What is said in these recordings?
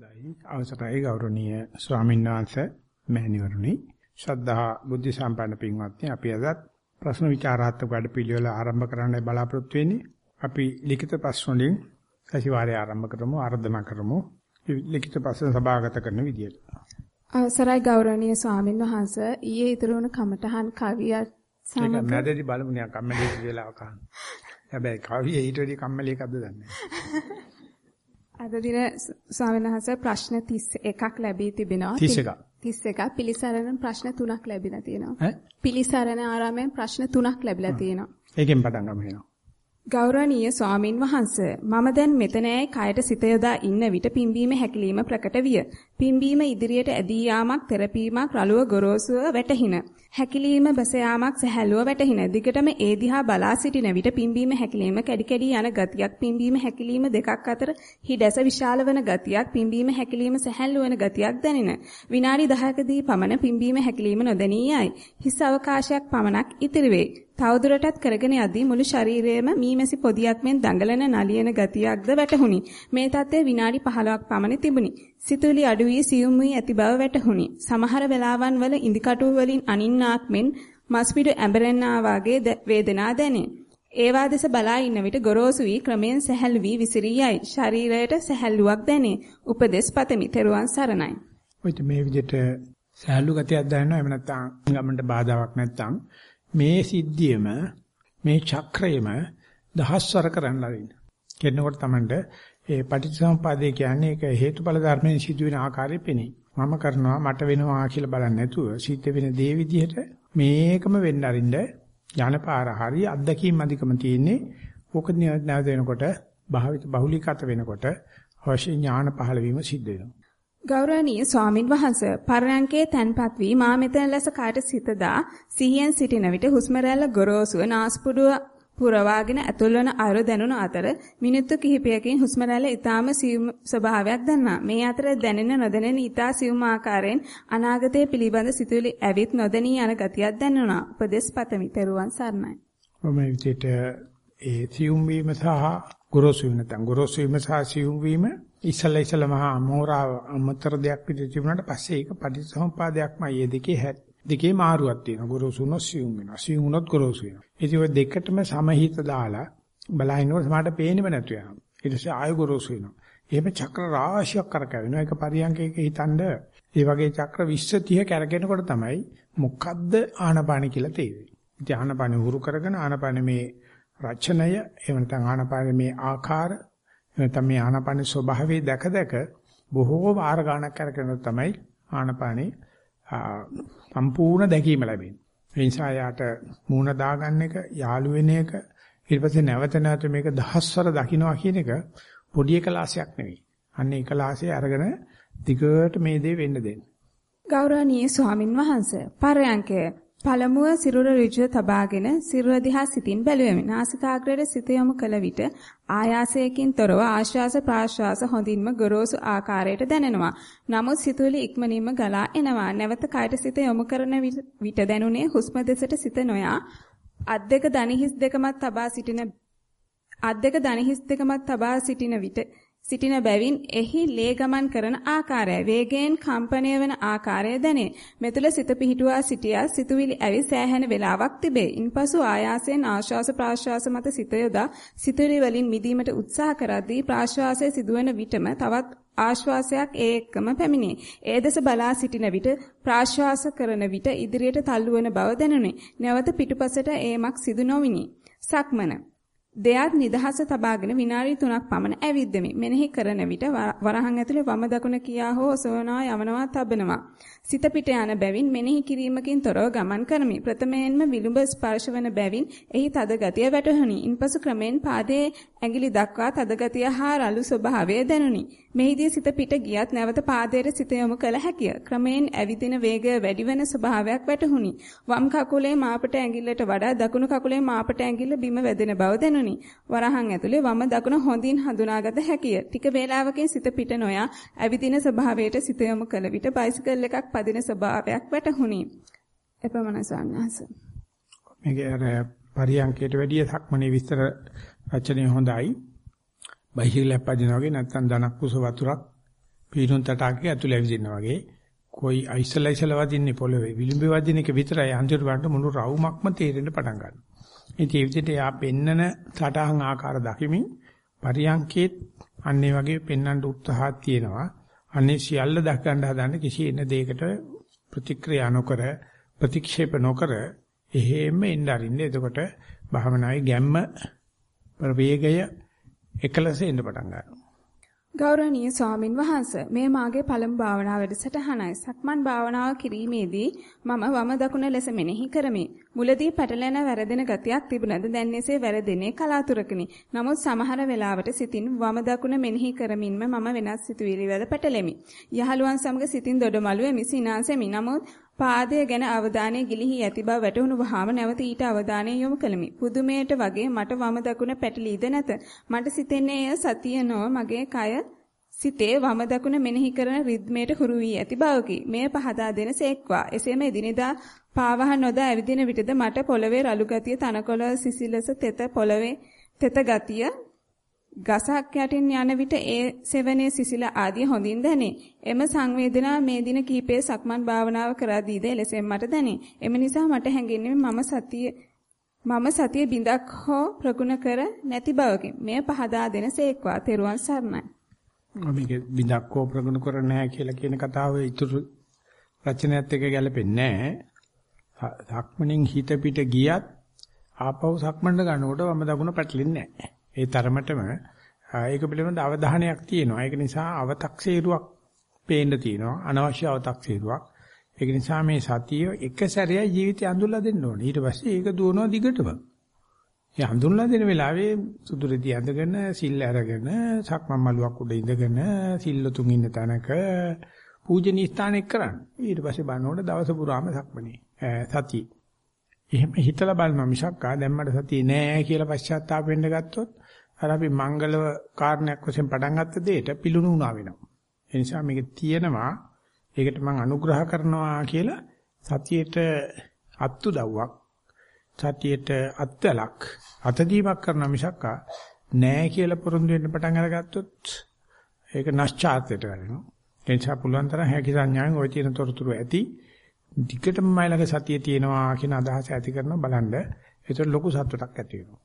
දෛ අවසරයි ගෞරවනීය ස්වාමීන් වහන්සේ මෑණිවරුනි. ශ්‍රද්ධා බුද්ධ සම්පන්න පින්වත්නි අපි අදත් ප්‍රශ්න විචාරාත්මක වැඩපිළිවෙල ආරම්භ කරන්න බලාපොරොත්තු වෙන්නේ. අපි ලිඛිත ප්‍රශ්න වලින් සතිವಾರය ආරම්භ කරමු ආරාධනා කරමු. ලිඛිත ප්‍රශ්න සභාගත කරන විදියට. අවසරයි ගෞරවනීය ස්වාමීන් වහන්සේ. ඊයේ ඉතුරු වුණ කමඨහන් කවිය සමග මැදදී බලමු නිකන් කම්මැලි වෙලාවක. හැබැයි කවිය ඊට වැඩි කම්මැලි එකක්ද දන්නේ අද දින ස්වාමීන් වහන්සේ ප්‍රශ්න 31ක් ලැබී තිබෙනවා. 31ක්. 31ක් පිළිසරණ ප්‍රශ්න 3ක් ලැබිලා තියෙනවා. ඈ? පිළිසරණ ආරාමයෙන් ප්‍රශ්න 3ක් ලැබිලා තියෙනවා. ඒකෙන් පටන් ගමු එහෙනම්. ගෞරවනීය ස්වාමින් වහන්සේ මම දැන් මෙතනයි කයට සිත යොදා ඉන්න විට පිම්බීම හැකිලිම ප්‍රකට විය. පිම්බීම ඉදිරියට ඇදී යාමක් තෙරපීමක් රළුව ගොරෝසුව වැටහින. හැකිලිම බස යාමක් සැහැල්ලුව වැටහින. දිගටම ඒ දිහා බලා සිටින විට පිම්බීම හැකිලිම කැඩි කැඩි යන ගතියක් පිම්බීම හැකිලිම දෙකක් අතර හිඩැස විශාල වන ගතියක් පිම්බීම හැකිලිම සැහැල්ලු වන ගතියක් දැනින. විනාඩි 10කදී පමණ පිම්බීම හැකිලිම නොදැනී යයි. හිස් අවකාශයක් පමණක් ඉතිරි වේ. තවදුරටත් කරගෙන යදී මුළු ශරීරයේම මීමැසි පොදියක් මෙන් දඟලන නලියන ගතියක්ද වැටහුණි. මේ තත්ත්වය විනාඩි 15ක් පමණ තිබුණි. සිතුවිලි අඩු වී සියුම් වී ඇති බව වැටහුණි. සමහර වෙලාවන් වල ඉදිකටු වලින් අනින්නාක් මෙන් මස්පිඩු ඇඹරෙන්නා වාගේ වේදනා දැනේ. ඒවා දෙස බලා ඉන්න විට ගොරෝසු වී ක්‍රමෙන් සැහැල්ලු වී විසිරී යයි. ශරීරයට සැහැල්ලුවක් දැනේ. උපදෙස් පතමි. තෙරුවන් සරණයි. ඔයිට මේ විදිහට සැහැල්ලු ගතියක් දැනෙනවා. එහෙම නැත්නම් ගමන්ට බාධාවක් නැත්නම් මේ සිද්ධියම මේ චක්‍රයම දහස්වර කරන්න ලවින්න. කෙනෙකුට තමන්ට ඒ පටිච්චසමුපාදේ කියන්නේ ඒක හේතුඵල ධර්මයෙන් සිදුවෙන ආකාරය පෙනේ. මම කරනවා මට වෙනවා කියලා බලන්නේ නැතුව සිද්ධ වෙන දේ විදිහට මේකම වෙන්න අරින්න යන පාර හරි අත්දැකීම් අධිකම තියෙන්නේ. ඕක නැවත වෙනකොට භාවිත බහුලීකත වෙනකොට අවශ්‍ය ඥාන පහළ වීම සිද්ධ වෙනවා. ගෞරවනීය ස්වාමින් වහන්සේ පරයන්කේ තන්පත් වී මා මෙතන ලෙස කාට සිතදා සිහියෙන් සිටින විට හුස්ම රැල්ල ගොරෝසුව නාස්පුඩුව පුරවාගෙන ඇතුල්වන අයුර දැනුන අතර මිනිත්තු කිහිපයකින් හුස්ම රැල්ල ඊටාම සියුම් ස්වභාවයක් දැන්නා. මේ අතර දැනෙන නොදැනෙන ඊටා සියුම් ආකාරයෙන් අනාගතයේ පිළිබඳ සිතුවිලි ඇවිත් නොදැනී යන ගතියක් දැනුණා. උපදේශ පතමි. තෙරුවන් සරණයි. මම විදිහට ඒ සියුම් වීම සහ ගොරෝසු වීම නැත්නම් ගොරෝසු වීම සහ සියුම් වීම ඉස්සලා ඉස්සලා මහා අමෝරා අමතර දෙයක් විදිහට තිබුණාට පස්සේ ඒක පටිච්චසමුපාදයක්මයි. මේ දෙකේ දෙකේ මාරුවක් තියෙනවා. ගොරෝසු නො සියුම් වෙනවා. සියුම් උනොත් ගොරෝසු වෙනවා. ඉතින් ඔය දෙකටම සමහිත දාලා බලහිනකොට සමහරට පේන්නේම නැතු වෙනවා. ඊට පස්සේ ආය ගොරෝසු වෙනවා. එහෙම චක්‍ර රාශියක් කරකැවෙනවා. ඒක පරියන්කයක හිතනද ඒ වගේ චක්‍ර 20 30 කරගෙනකොට තමයි මොකද්ද ආනපාන කියලා තේරෙන්නේ. ඉතින් ආනපාන උහුරු කරගෙන ආනපාන මේ රචනය එහෙම නැත්නම් ආනපාන මේ ආකාර නැත්නම් මේ ආනපාන ස්වභාවය දැක දැක බොහෝ වාර ගණක් කරගෙන තමයි ආනපානේ සම්පූර්ණ දැකීම ලැබෙන්නේ. ඒ නිසා යාට මූණ දාගන්න එක, යාළු වෙන එක, ඊට පස්සේ නැවත නැවත මේක දහස්වර දකින්නවා කියන එක පොඩි එකලාසයක් නෙවෙයි. අන්න ඒකලාසය අරගෙන දිගට මේ දේ වෙන්න දෙන්න. ගෞරවනීය ස්වාමින් වහන්සේ පරයන්කය පළමුව සිරුර ඍජුව තබාගෙන සිරුර දිහා සිතින් බැලුවෙමි. නාසිකාග්‍රයට සිත යොමු කළ විට ආයාසයකින් තොරව ආශ්වාස ප්‍රාශ්වාස හොඳින්ම ගොරෝසු ආකාරයට දැනෙනවා. නමුත් සිතුවිලි ඉක්මනින්ම ගලා එනවා. නැවත කයට සිත යොමු කරන විට දැනුනේ හුස්ම දෙසට සිත නොයා අත් දෙක දණහිස් දෙකමත් තබා සිටින අත් දෙක දණහිස් දෙකමත් තබා සිටින විට සිටින බැවින් එහි ලේ ගමන් කරන ආකාරය වේගයෙන් කම්පණය වන ආකාරය දැනේ. මෙතුල සිත පිහිටුවා සිටියා සිතුවිලි ඇවි සෑහෙන වේලාවක් තිබේ. ඉන්පසු ආයාසයෙන් ආශ්වාස ප්‍රාශ්වාස මත සිත යොදා සිතුවිලි වලින් මිදීමට උත්සාහ කරද්දී ප්‍රාශ්වාසය සිදුවන විටම තවත් ආශ්වාසයක් ඒ එක්කම පැමිණේ. ඒ දෙස බලා සිටින විට ප්‍රාශ්වාස කරන විට ඉදිරියට තල්ලු වන බව දැනුනි. නැවත පිටුපසට ඒමක් සිදු නොවිනි. සක්මන දෙයත් නිදහස තබාගෙන විනාඩි 3ක් පමණ ඇවිද්දෙමි. මෙනෙහි කරන විට වරහන් ඇතුලේ වම දකුණ කියා හෝ ඔසවනවා යවනවා තබනවා. සිත පිට යන බැවින් මෙනෙහි කිරීමකින් තොරව ගමන් කරමි. ප්‍රථමයෙන්ම විලුඹ ස්පර්ශ වන බැවින් එහි තද ගතිය වැටහුණි. ඉන්පසු ක්‍රමෙන් පාදයේ ඇඟිලි දක්වා තද ගතිය හා රළු ස්වභාවය දැනුනි. මෙහිදී සිත පිට ගියත් නැවත පාදයට සිත යොමු කළ හැකිය. ක්‍රමෙන් ඇවිදින වේගය වැඩි වෙන ස්වභාවයක් වැටහුණි. වම් කකුලේ මාපට ඇඟිල්ලට වඩා දකුණු කකුලේ මාපට ඇඟිල්ල බිම වැදෙන බව දැනුනි. දැනුනි. වරහන් ඇතුලේ වම දකුණ හොඳින් හඳුනාගත හැකිය. ටික වේලාවකින් සිත පිට නොයා ඇවිදින ස්වභාවයට සිත යොමු කළ විට බයිසිකල් එකක් පදින ස්වභාවයක් වැටහුණි. එපමණ සන්නහස. මේකේ අර පරියන්කයට වැඩිය සක්මනේ විස්තර රචනය හොඳයි. බයිසිකල් එකක් පදිනවා වගේ නැත්නම් ධනක් කුස වතුරක් පීනුන් තටාකේ ඇතුළේ ඇවිදිනා වගේ કોઈ අයිසලා ඉසලා වදින්නේ පොළවේ විලිඹේ වදින එක විතරයි අන්තිමට බලන්න මුළු රවුමක්ම තේරෙන්න පටන් ගන්නවා. ඉතින් ඒ විදිහට යා පෙන්නන සටහන් ආකාර දකිමින් පරියන්කේත් අන්නේ වගේ පෙන්වන්න උත්සාහයක් තියෙනවා. අන්නේ සියල්ල දක් ගන්න හදන කිසි එන දෙයකට ප්‍රතික්‍රියා නොකර ප්‍රතික්ෂේප නොකර එහෙම එන්න අරින්න. එතකොට භාවනාවේ ගැම්ම ප්‍රවේගය එකලස එන්න පටන් ගන්නවා. ගෞරවනීය ස්වාමින් වහන්සේ මේ මාගේ පළමු භාවනා වැඩසටහනයි. සක්මන් භාවනාව කිරීමේදී මම වම දකුණ ලෙස මෙනෙහි කරමි. මුලදී පැටලෙන වැරදෙන ගතියක් තිබුණද දැන් එසේ වැරදෙන්නේ කලාතුරකිනි. නමුත් සමහර වෙලාවට සිතින් වම දකුණ මෙනෙහි කරමින්ම මම වෙනස් සිතුවිලි වල පැටලෙමි. යහළුවන් සමග සිතින් දොඩමළු එමි සිනාසෙමි. නමුත් පාදය ගැන අවධානය ගිලිහි ඇති බව වැටහුණු වහාම නැවත ඊට අවධානය යොමු කළමි. පුදුමයට වගේ මට වම දකුණ පැටලීද නැත. මට සිතෙන්නේ එය සතිය නොව මගේ කය සිතේ වම දකුණ මෙනෙහි කරන රිද්මයට හුරු වී ඇති බවකි. මෙය පහදා දෙන සේක්වා. එසේම එදිනෙදා පාවහන් නොදා ඇවිදින විටද මට පොළවේ රළු ගතිය තනකොළ සිසිලස තෙත පොළවේ තෙත ගතිය ගසක් යටින් යන විට ඒ සෙවනේ සිසිල ආදී හොඳින් දැනේ. එම සංවේදනා මේ දින කිහිපයේ සක්මන් භාවනාව කරදීද එලෙසෙන් මට දැනේ. එම නිසා මට හැඟෙන්නේ මම සතිය මම සතිය බිඳක් හෝ ප්‍රගුණ කර නැති බවකි. මෙය පහදා දෙන සේක්වා. තෙරුවන් සරණයි. මේක බිඳක් හෝ ප්‍රගුණ කර නැහැ කියලා කියන කතාව ඉතුරු රචනයත් එක්ක ගැලපෙන්නේ නැහැ. සක්මණෙන් හිත පිට ගියත් ආපහු සක්මණට ගන්නකොට වම දකුණ පැටලෙන්නේ නැහැ. ඒ තරමටම ඒක පිළිබඳ අවධානයක් තියෙනවා. ඒක නිසා අව탁සීරුවක් පේන්න තියෙනවා. අනවශ්‍ය අව탁සීරුවක්. ඒක නිසා මේ සතිය එක සැරේ ජීවිතය අඳුල්ලා දෙන්න ඕනේ. ඊට පස්සේ ඒක දුවනවා දිගටම. ඒ හඳුන්ලා දෙන වෙලාවේ සුදුරෙදි ඇඳගෙන සිල් අරගෙන සක්මන් මළුවක් උඩ ඉඳගෙන සිල්ලතුන් ඉන්න තැනක පූජනීය ස්ථානෙක කරන්න. ඊට පස්සේ බලනකොට දවස පුරාම සක්මනේ සතිය. එහෙම හිතලා බලනවා මිසක් ආ දැම්මට සතිය නෑ කියලා පශ්චාත්තාප වෙන්න ගත්තොත් අර අපි මංගල කාරණයක් වශයෙන් පටන් ගත්ත දෙයට පිලුණු වුණා වෙනවා. ඒ නිසා මේක තියෙනවා ඒකට මම අනුග්‍රහ කරනවා කියලා සතියේට අත්තු දව්වක් සතියේට අත්වලක් අතදීමක් කරන මිසක් නෑ කියලා පොරොන්දු වෙන්න පටන් අරගත්තොත් ඒක නැස්චාර්ත්‍යයට වෙනවා. ඒ නිසා පුළුවන් තරම් හැකි සංඥාවෙන් ওই තියෙන තොරතුරු ඇති දිගටම මයි ළඟ සතිය තියෙනවා කියන අදහස ඇති කරන බලන්න ඒතර ලොකු සතුටක් ඇති වෙනවා.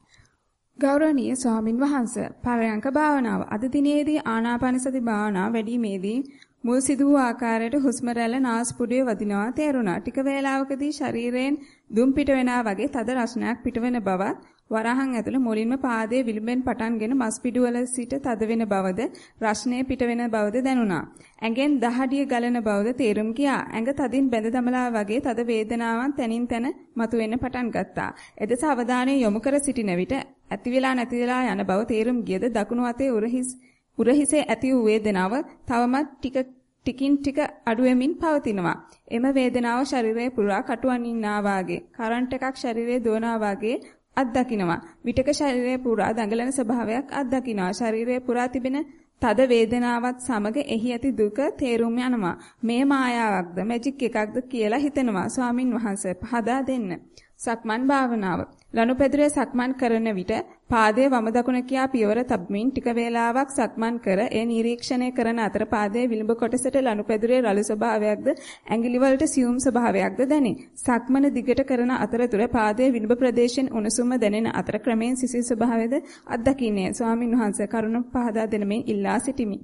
ගෞරවනීය ස්වාමින් වහන්සේ පරයන්ක භාවනාව අද දිනේදී ආනාපාන සති භාවනාව වැඩිීමේදී මුල් සිදු වූ ආකාරයට හුස්ම රැල්ල නාස්පුඩුවේ වදිනවා තේරුණා. ටික වේලාවකදී ශරීරයෙන් දුම් පිට වෙනා වගේ තද රසණයක් පිටවෙන බවත් වරහන් ඇතුළේ මුලින්ම පාදයේ විලුඹෙන් පටන්ගෙන මස් පිඩුවල සිට තද වෙන බවද රස්නේ පිට වෙන බවද දැනුණා. ඇඟෙන් දහඩිය ගලන බවද තේරුම් ගියා. ඇඟ තදින් බැඳ දමලා වගේ තද වේදනාවක් තනින් තන මතුවෙන්න පටන් ගත්තා. එදෙස අවධානය යොමු කර සිටින විට ඇති වෙලා නැති වෙලා යන බව තේරුම් ගියද දකුණු අතේ උරහිස් උරහිසේ ඇති වූ වේදනාව තවමත් ටික ටිකින් ටික අඩු වෙමින් පවතිනවා. එම වේදනාව ශරීරයේ පුරා කටුවනින්නා වාගේ, කරන්ට් එකක් ශරීරයේ දුවනා වාගේ අත්දකින්නවා. විටක ශරීරය පුරා දඟලන ස්වභාවයක් අත්දකින්නවා. ශරීරය පුරා තිබෙන තද වේදනාවත් සමග එහි ඇති දුක තේරුම් යනවා. මේ මායාවක්ද මැජික් එකක්ද කියලා හිතෙනවා. ස්වාමින් වහන්සේ පහදා දෙන්න. සක්මන් භාවනාව. ලනුපැදුරේ සක්මන් කරන විට පාදයේ වම දකුණ කියා පියවර තබමින් ටික වේලාවක් සක්මන් කර එය නිරීක්ෂණය කරන අතර පාදයේ විලුඹ කොටසට ලනුපැදුරේ රළු ස්වභාවයක්ද ඇඟිලි වලට සියුම් ස්වභාවයක්ද දැනේ. සක්මන දිගට කරන අතරතුර පාදයේ විලුඹ ප්‍රදේශයෙන් උණුසුම දැනෙන අතර ක්‍රමයෙන් සිසිල් ස්වභාවයද අත්දකින්නේ. ස්වාමින් වහන්සේ කරුණ පහදා දෙන මේ ඉල්ලා සිටිමි.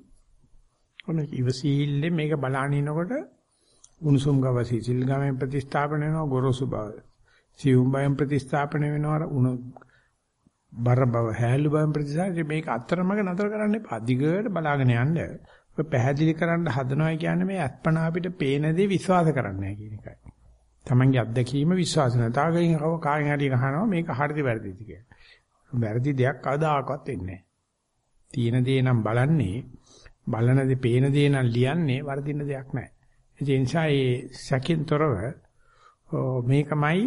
ඔන්න ඉවසීල්ලේ මේක බලානිනකොට උණුසුම් ගව සිසිල් ගමෙන් ප්‍රතිස්ථාපන වෙනවා ගොරෝසු බව. සියුම් බයෙන් ප්‍රතිස්ථාපන වෙනවා උණු බර බව හැලු බයෙන් ප්‍රතිස්ථාපන මේක අතරමඟ නතර කරන්න එපා. දිගට බලාගෙන යන්න. ඔය පැහැදිලි කරන්න හදනවා කියන්නේ මේ අත්පනා අපිට පේන දේ විශ්වාස කරන්නේ කියන එකයි. Tamange අත්දැකීම විශ්වාස නැතාවකින් කව කාගෙන් හරි අහනවා මේක හරිද වැරදිද කියලා. වැරදි දෙයක් කවදාකවත් වෙන්නේ නැහැ. තියෙන දේ නම් බලන්නේ බලන දේ පේන දේ නම් ලියන්නේ වර්ධින දෙයක් නැහැ. ඒ නිසා ඒ සැකින්තරව මේකමයි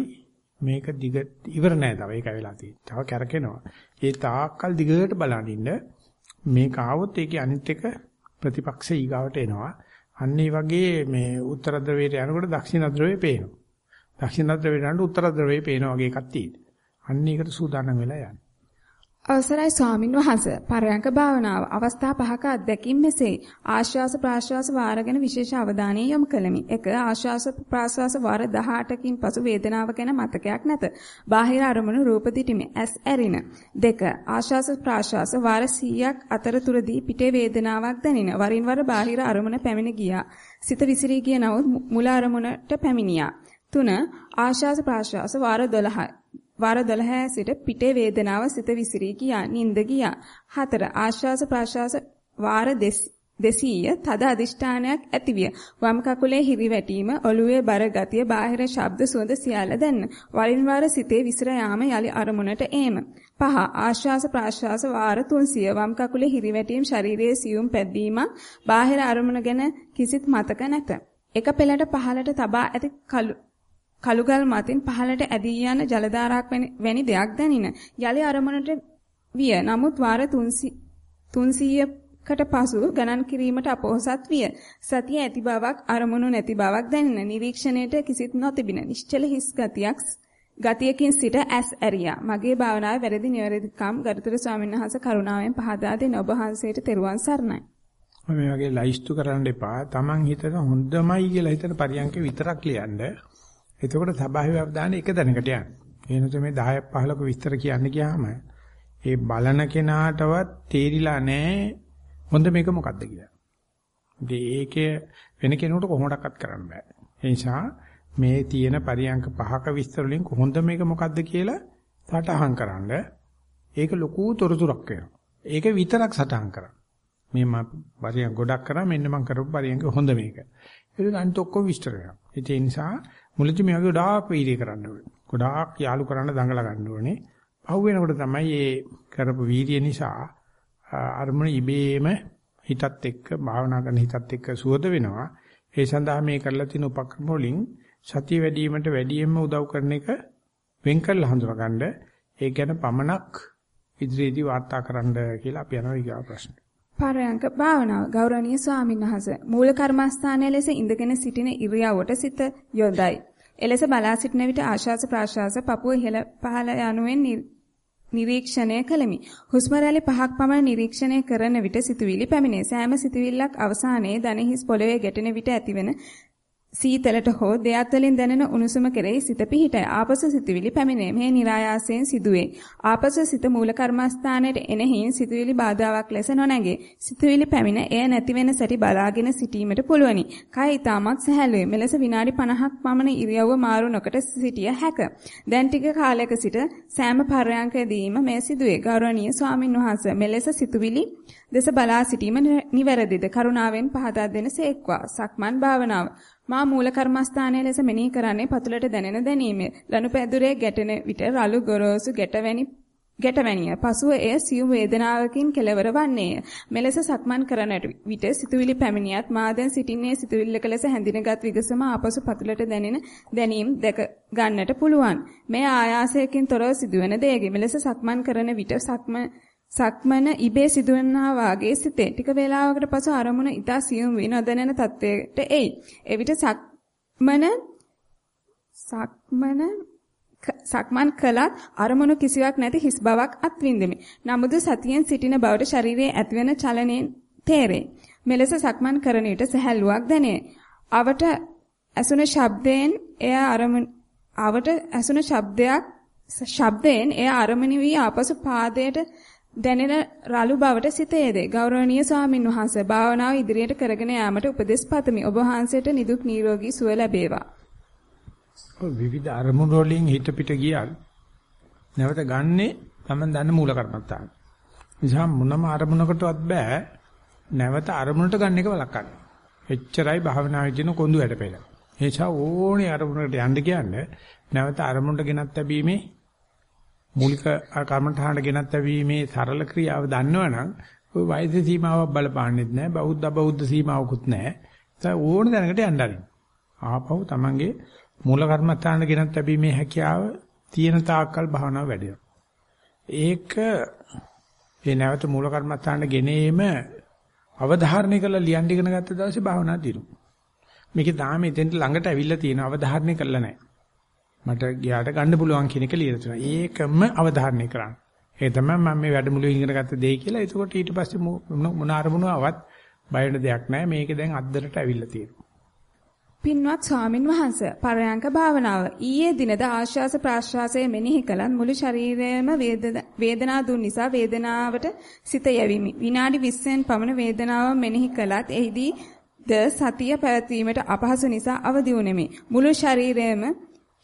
මේක දිග ඉවර නෑ තව ඒක වෙලා තියෙන්නේ. තව කැරකෙනවා. ඒ තාක්කල් දිගට බලන් ඉන්න මේක ආවොත් ඒකේ අනිත් එක ප්‍රතිපක්ෂ ඊගාවට එනවා. අන්න ඒ වගේ මේ උත්තර ද්‍රවයට යනකොට දක්ෂිණ ද්‍රවය පේනවා. දක්ෂිණ ද්‍රවයට යනකොට උත්තර ද්‍රවය පේනවා වගේ එකක් තියෙනවා. අන්න ඒකට සූදානම් වෙලා යන්න. අවසරයි ස්වාමින් වහන්සේ. පරයන්ක භාවනාව අවස්ථා පහක අත්දැකීම් මෙසේ ආශ්වාස ප්‍රාශ්වාස වාර ගැන විශේෂ අවධානය යොමු කළමි. 1 ආශ්වාස ප්‍රාශ්වාස වාර 18කින් පසු වේදනාව ගැන මතකයක් නැත. බාහිර අරමුණු රූප දිටිමි. ඇස් ඇරින. 2 ආශ්වාස ප්‍රාශ්වාස වාර 100ක් අතරතුරදී පිටේ වේදනාවක් දැනින. වරින් වර බාහිර අරමුණ පැමිණ ගියා. සිත විසිරී ගිය නමුත් මුල අරමුණට පැමිණියා. 3 ආශ්වාස ප්‍රාශ්වාස වාර 12 වාර 12 සිට පිටේ වේදනාව සිත විසිරී ගියා. නිින්ද ගියා. 4 ආශ්වාස ප්‍රාශ්වාස වාර 200 තද අදිෂ්ඨානයක් ඇතිවිය. වම් කකුලේ හිරිවැටීම, ඔළුවේ බර ගතිය, බාහිර ශබ්ද සුවඳ සියල්ල දැන්න. වරින් වර සිතේ විසිර යාම යලි අරමුණට ඒම. 5 ආශ්වාස ප්‍රාශ්වාස වාර 300 වම් කකුලේ හිරිවැටීම, ශරීරයේ සියුම් පැද්දීමක්, බාහිර අරමුණ ගැන කිසිත් මතක නැත. එක පෙළට පහළට තබා ඇති කළු කළුගල් මතින් පහළට ඇදී යන ජලධාරාවක් වැනි දෙයක් දැනින. යලි අරමුණට විය. නමුත් වාර 300කට පසු ගණන් කිරීමට අපොහසත් විය. සතිය ඇති බවක් අරමුණු නැති බවක් දැනින. නිරීක්ෂණයට කිසිත් නොතිබින. නිශ්චල හිස් ගතියක් ගතියකින් සිට ඇස් ඇරියා. මගේ භාවනාවේ වැරදි නිවැරදිකම් ගරුතර ස්වාමීන් වහන්සේ කරුණාවෙන් පහදා දෙන ඔබ වහන්සේට තෙරුවන් සරණයි. මේ වගේ ලයිස්තු කරන්න එපා. Taman හිතන හොඳමයි කියලා හිතන පරියන්ක විතරක් ලියන්න. එතකොට සබාවේ අවධානය එක දැනකට යනවා. ඒ නිසා මේ 10ක් 15ක විස්තර කියන්න ගියාම ඒ බලන කෙනාටවත් තේරිලා නැහැ හොඳ මේක මොකද්ද කියලා. ඉතින් ඒකේ වෙන කෙනෙකුට කොහොමඩක්වත් කරන්න බෑ. ඒ නිසා මේ තියෙන පරියන්ක පහක විස්තර වලින් කොහොඳ මේක මොකද්ද කියලා සටහන් කරන්න. ඒක ලොකු තොරතුරක් වෙනවා. ඒක විතරක් සටහන් කරන්න. මේ මම පරියන්ක ගොඩක් කරා මෙන්න මම කරපු පරියන්ක හොඳ මේක. ඒක අනිත් ඔක්කොම විස්තර වෙනවා. ඒ නිසා මුලදි මේ වගේ ගොඩාක් වීර්ය කරන්න ඕනේ. ගොඩාක් යාලු කරන්න දඟල ගන්න ඕනේ. පහු වෙනකොට තමයි මේ කරපු වීර්ය නිසා අරමුණ ඉබේම හිතත් එක්ක භාවනා කරන හිතත් එක්ක සුවද වෙනවා. ඒ සඳහා මේ කරලා තියෙන උපක්‍රම වලින් සතිය වැඩි වීමට වැඩියෙන්ම උදව් කරන එක වෙන් කරලා හඳුනගන්න. ඒ ගැන පමණක් ඉදිරියේදී වාර්තා කරන්න කියලා අපි යනවා ඊගා ප්‍රශ්න. පරයන්ක භාවනාව ගෞරවනීය ස්වාමීන් වහන්සේ මූල කර්මස්ථානයේ ලෙස ඉඳගෙන සිටින ඉරියව්වට සිත යොදයි. එලෙස බලා සිටින විට ආශාස ප්‍රාශාස පපුව ඉහළ පහළ යනුවෙන් නිරීක්ෂණය කළෙමි. හුස්ම රැලි පහක් පමණ නිරීක්ෂණය කරන විට සිතුවිලි පැමිණේ. සෑම සිතුවිල්ලක් අවසානයේ දණහිස් පොළවේ ගැටෙන විට ඇතිවන සීතලට හෝ දෙයත් වලින් දැනෙන උණුසුම කෙරෙහි සිත පිහිටයි. ආපසු සිතුවිලි පැමිණේ. මේ નિરાයාසයෙන් සිදුවේ. ආපසු සිත මූල කර්මස්ථානයේ එනෙහින් සිතුවිලි බාධාවක් ලෙස නොනැගේ. සිතුවිලි පැමිණ එය නැති වෙන සැටි බලාගෙන සිටීමට පුළුවනි. කය ඊටමත් සැහැල්ලුවේ. මෙලෙස විනාඩි 50ක් පමණ ඉරියව්ව මාරු නොකොට සිටිය හැක. දැන් ටික කාලයක සිට සෑම පරයන්කදීම මේ සිදුවේ. ගෞරවනීය ස්වාමින් වහන්සේ මෙලෙස සිතුවිලි දෙස බලා සිටීම නිවැරදිද? කරුණාවෙන් පහදා දෙන සේක්වා. සක්මන් භාවනාව මා මූල කර්මස්ථානයේ ලෙස මෙනෙහි කරන්නේ පතුලට දැනෙන දැනීම. ලනුපැදුරේ ගැටෙන විට රළු ගොරෝසු ගැටවැනි ගැටවැනිය. පසුව එය සියුම් වේදනාවකින් කෙලවර වන්නේය. මෙලෙස සක්මන් කරන විට සිතුවිලි පැමිණියත් මා දැන් සිටින්නේ සිතුවිල්ලක ලෙස හැඳිනගත් විගසම ආපසු පතුලට දැනෙන දැනීම් දැක ගන්නට පුළුවන්. මේ ආයාසයෙන් තොරව සිදුවෙන දෙයකි. මෙලෙස සක්මන් කරන විට සක්ම සක්මන ඉබේ සිදුවනා වාගේ සිතේ ටික වේලාවකට පසු අරමුණ ඊතා සියුම් වී නොදැනෙන තත්වයකට එයි. එවිට සක්මන සක්මන සක්මන් කළත් අරමුණු කිසිවක් නැති හිස් බවක් අත්විඳෙමි. නමුත් සතියෙන් සිටින බවට ශරීරයේ ඇතිවන චලනයෙන් තේරේ. මෙලෙස සක්මන් කරන විට සැහැල්ලුවක් දැනේ. අවට ඇසුන ශබ්දයෙන් එය අරමුණ අවට ඇසුන ශබ්දයක් ශබ්දයෙන් එය අරමුණ වී ආපසු පාදයට දැනෙන රළු බවට සිතේද? ගෞරවනීය ස්වාමින් වහන්සේ භාවනාව ඉදිරියට කරගෙන යාමට උපදෙස් පතමි. ඔබ වහන්සේට නිදුක් නිරෝගී සුව ලැබේවා. විවිධ අරමුණු වලින් හිත පිට ගියල් නැවත ගන්නේ Taman දන්න මූල කර්මත්තාන. නිසා මොනම අරමුණකටවත් බෑ. නැවත අරමුණට ගන්න එක වළක්වන්න. එච්චරයි භාවනාවේ දින කොඳු වැඩ ඒ නිසා ඕනේ අරමුණකට යන්න කියන්නේ නැවත අරමුණට ගෙනත් ලැබීමේ මූලික කර්මඨාන ගෙනත් ඇවීමේ සරල ක්‍රියාව දන්නවනම් ওই වයසේ සීමාවක් බලපාන්නෙත් නැහැ බෞද්ධ බෞද්ධ සීමාවකුත් නැහැ ඒ ඕන දැනකට යන්න ආරින් ආපහු Tamange මූල කර්මඨාන ගෙනත් ඇවීමේ හැකියාව තියෙන තාක්කල් භාවනාව වැඩෙනවා. ඒක ඒ නැවත මූල කර්මඨාන ගෙනේම අවධාරණය කරලා ලියන්න ඉගෙන ගත්ත දවසේ භාවනාව දිනුවා මේකේ තාම එතෙන්ට ළඟට ඇවිල්ලා තියෙන අවධාරණය කරලා නැහැ මට ගියාට ගන්න පුළුවන් කියන එක ලියලා තියෙනවා. ඒකම අවධාරණය කරන්න. ඒ තමයි මම මේ වැඩමුළුවේ ඉගෙන ගත්ත දේ කියලා. එතකොට ඊට පස්සේ මොන අරමුණාවක් බය වෙන දෙයක් නැහැ. මේක දැන් අද්දරට ඇවිල්ලා තියෙනවා. පින්වත් ස්වාමින් වහන්සේ පරයන්ක භාවනාව ඊයේ දිනද ආශ්වාස ප්‍රාශ්වාසයේ මෙනෙහි කලත් මුළු ශරීරයම වේදනා දුන් නිසා වේදනාවට සිත යැවිමි විනාඩි 20න් පමණ වේදනාව මෙනෙහි කලත් එහිදී ද සතිය පැවැත්වීමට අපහසු නිසා අවදි වුනිමි මුළු ශරීරයම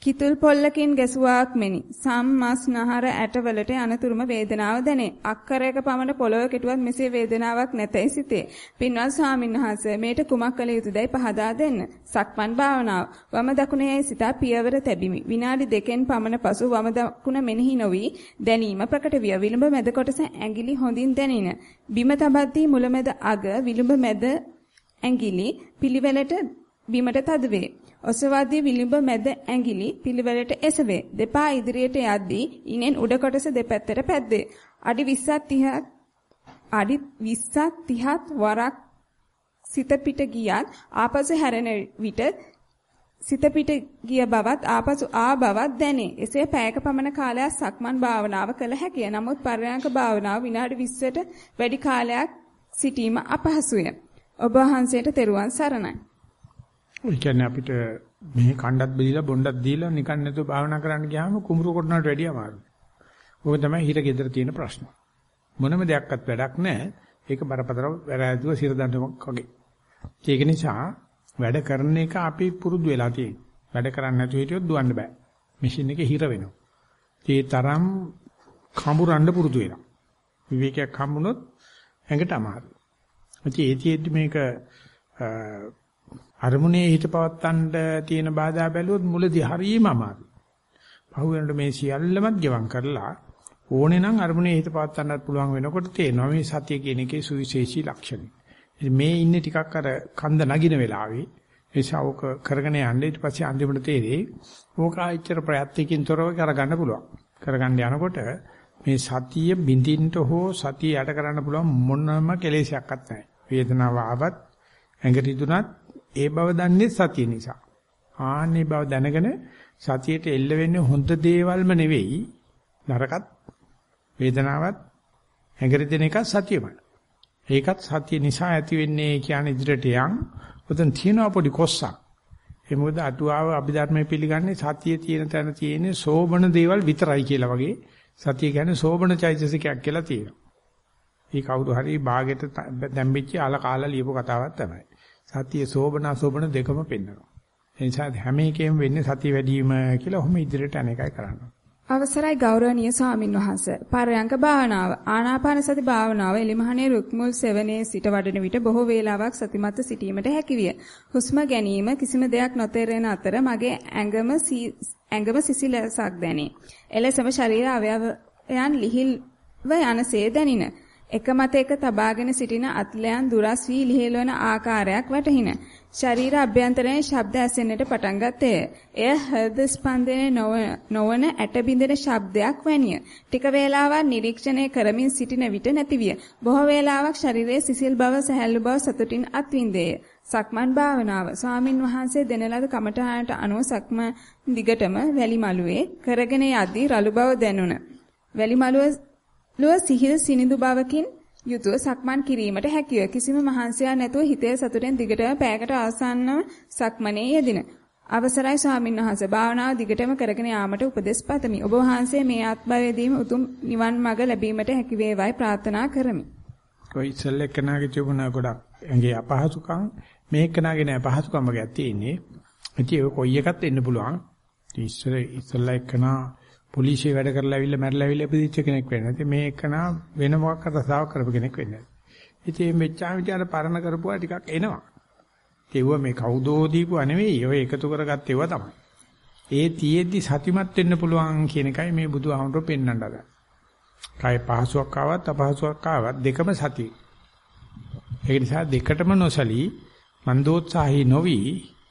කිතුල් පොල්ලකින් ගැසුවාක් මෙනි. සම්මස් නහර ඇටවලට අනතුරුම වේදනාව දැනේ. අක්කරයක පමණ පොළොව කෙටුවත් මෙසේ වේදනාවක් නැතයි සිතේ. පින්වත් ස්වාමින්වහන්සේ මේට කුමක් කළ යුතුදයි පහදා දෙන්න. සක්මන් භාවනාව. වම දකුණේ සිතා පියවර තැබිමි. විනාඩි දෙකෙන් පමණ පසු වම දකුණ මෙනෙහි නොවි දැනීම ප්‍රකට විය. විලුඹ මැද කොටස ඇඟිලි හොඳින් දැනින. බිම තබද්දී මුලමැද අග විලුඹ මැද ඇඟිලි පිළිවෙලට බිමට තද වේ. ඔසවාදී විලිඹ මැද ඇඟිලි පිළිවෙලට එසවේ. දෙපා ඉදිරියට යද්දී ඉනෙන් උඩ කොටස දෙපැත්තට පැද්දේ. අඩි 20ක් 30ක් අඩි 20ක් 30ක් වරක් සිත පිට ගියත් ආපසු හැරෙන විට සිත පිට ගිය බවත් ආපසු ආ බවත් දැනේ. එසේ පැයක පමණ කාලයක් සක්මන් භාවනාව කළ හැකිය. නමුත් පර්යාංක භාවනාව විනාඩි 20ට වැඩි කාලයක් සිටීම අපහසුය. ඔබ වහන්සේට තෙරුවන් සරණයි. ඒ කියන්නේ අපිට මෙහි කණ්ඩත් බෙදලා බොණ්ඩත් දීලා නිකන් නැතුව භාවනා කරන්න ගියාම කුඹුරු කොටනට වැඩිය අමාරුයි. ඕක තමයි හිත gedera තියෙන ප්‍රශ්න. මොනම දෙයක්වත් වැඩක් නැහැ. ඒක බරපතල වැරෑදුව සිර දඬුවමක් වගේ. ඒක නිසා වැඩ කරන එක අපි පුරුදු වෙලා තියෙනවා. වැඩ කරන්නේ නැතුව හිටියොත් දුවන්න බෑ. මැෂින් එකේ හිර වෙනවා. ඒ තරම් කඹුරන්න පුරුදු වෙනවා. විවේකයක් හම්බුනොත් ඇඟට අමාරුයි. ඒ තියෙද්දි මේක අරමුණේ හිත පවත්තන්න තියෙන බාධා බැලුවොත් මුලදී හරියම අමාරුයි. පහුවෙනට මේ සියල්ලමත් ගෙවම් කරලා ඕනේ නම් අරමුණේ හිත පවත්තන්නත් පුළුවන් වෙනකොට තේනවා මේ සතිය කියන එකේ සුවිශේෂී ලක්ෂණ. මේ ඉන්නේ ටිකක් අර කන්ද නගින වෙලාවේ ඒසාවක කරගෙන යන්න ඊට පස්සේ අන්තිමට තේරෙයි ඕක ආච්චර ප්‍රයත්නකින් තොරව කරගන්න පුළුවන්. කරගන්න යනකොට මේ සතිය බින්දින්ට හෝ සතිය යට කරන්න පුළුවන් මොනම කෙලෙසයක්වත් නැහැ. වේදනාව ආවත් ඇඟ රිදුනත් ඒ බව දන්නේ සතිය නිසා. ආන්නේ බව දැනගෙන සතියට එල්ල වෙන්නේ හොඳ දේවල්ම නෙවෙයි නරකත් වේදනාවත් හැඟරි දෙන එක සතියමයි. ඒකත් සතිය නිසා ඇති වෙන්නේ කියන්නේ ඉදිරියට යන් උතන් තියෙනවා පොඩි කොස්සක්. ඒ මොකද අටුවාව අභිධර්මයේ පිළිගන්නේ සතියේ තියෙන තැන තියෙන්නේ සෝබන දේවල් විතරයි කියලා වගේ. සතිය කියන්නේ සෝබන චෛතසිකයක් කියලා තියෙනවා. මේ කවුරු හරි ਬਾගෙට දැම්බිච්ච අල කාලා ලියපු කතාවක් තමයි. සතිය සෝබන අසෝබන දෙකම පෙන්වනවා. ඒ නිසා හැම එකෙම වෙන්නේ සතිය වැඩි වීම කියලා ඔහොම ඉදිරියට අනේකයි කරන්නේ. අවසරයි ගෞරවනීය ස්වාමින් වහන්සේ. පරයන්ක භාවනාව. ආනාපාන සති භාවනාව එලිමහනේ රුක්මුල් සෙවණේ සිට වඩන විට බොහෝ වේලාවක් සතිමත් සිටීමට හැකියිය. හුස්ම ගැනීම කිසිම දෙයක් නොතේරෙන අතර මගේ ඇඟම ඇඟම සිසිලසක් දැනේ. එලෙසම ශරීර අවයවයන් ලිහිල්ව යනසේ දැනින. එක මත එක තබාගෙන සිටින අත්ලයන් දුරස් වී ලිහෙලවන ආකාරයක් වැටහින. ශරීර අභ්‍යන්තරයේ ශබ්ද ඇසෙන්නට පටන් ගත්තේ. එය හෘද ස්පන්දනයේ නොවන ඇට බින්දෙන ශබ්දයක් වැනිය. ටික වේලාවක් නිරීක්ෂණය කරමින් සිටින විට නැතිවිය. බොහෝ වේලාවක් ශරීරයේ සිසිල් බව සැහැල්ලු බව සතුටින් අත්විඳේය. සක්මන් භාවනාව ස්වාමින් වහන්සේ දෙන ලද කමඨහනට අනුව සක්ම දිගටම වැලි මළුවේ කරගෙන යද්දී රළු බව දැනුණ. වැලි මළුව ලුව සිහිල් සිනිඳු බවකින් යුතුව සක්මන් කිරීමට හැකිය. කිසිම මහන්සියක් නැතුව හිතේ සතුටෙන් දිගටම පෑයකට ආසන්නව සක්මනේ යෙදින. අවසරයි ස්වාමීන් වහන්සේ භාවනාව දිගටම කරගෙන යාමට උපදෙස් පතමි. ඔබ වහන්සේ මේ ආත්මවේදීම උතුම් නිවන් මඟ ලැබීමට හැකි වේවායි ප්‍රාර්ථනා කරමි. ඔය ඉස්සෙල්ල එක්කනාගේ තිබුණා ගොඩක් ඇඟේ අපහසුකම් මේ එක්කනාගේ නෑ අපහසුකම් වගේ තියෙන්නේ. ඉතින් ඔය කොයි එකත් එන්න පුළුවන්. ඉස්සර ඉස්සෙල්ල එක්කනා පොලිසිය වැඩ කරලා ඇවිල්ලා මැරලා ඇවිල්ලා ඉපදිච්ච කෙනෙක් වෙන්න. ඉතින් මේ එකන වෙන මොකක්ද රසාව කරපු කෙනෙක් වෙන්න. ඉතින් මෙච්චාම විතර පරණ කරපුවා ටිකක් එනවා. ඒව මේ කවුදෝ දීපුවා නෙවෙයි. ඔය එකතු කරගත්ත ඒවා තමයි. ඒ තියෙද්දි සතිමත් වෙන්න පුළුවන් කියන එකයි මේ බුදුහාමුදුරුවෝ පෙන්වන්න හදන්නේ. කය පහසුවක් ආවත් අපහසුවක් ආවත් දෙකම සතිය. ඒ නිසා දෙකටම නොසලී මන්දෝත්සාහී නොවි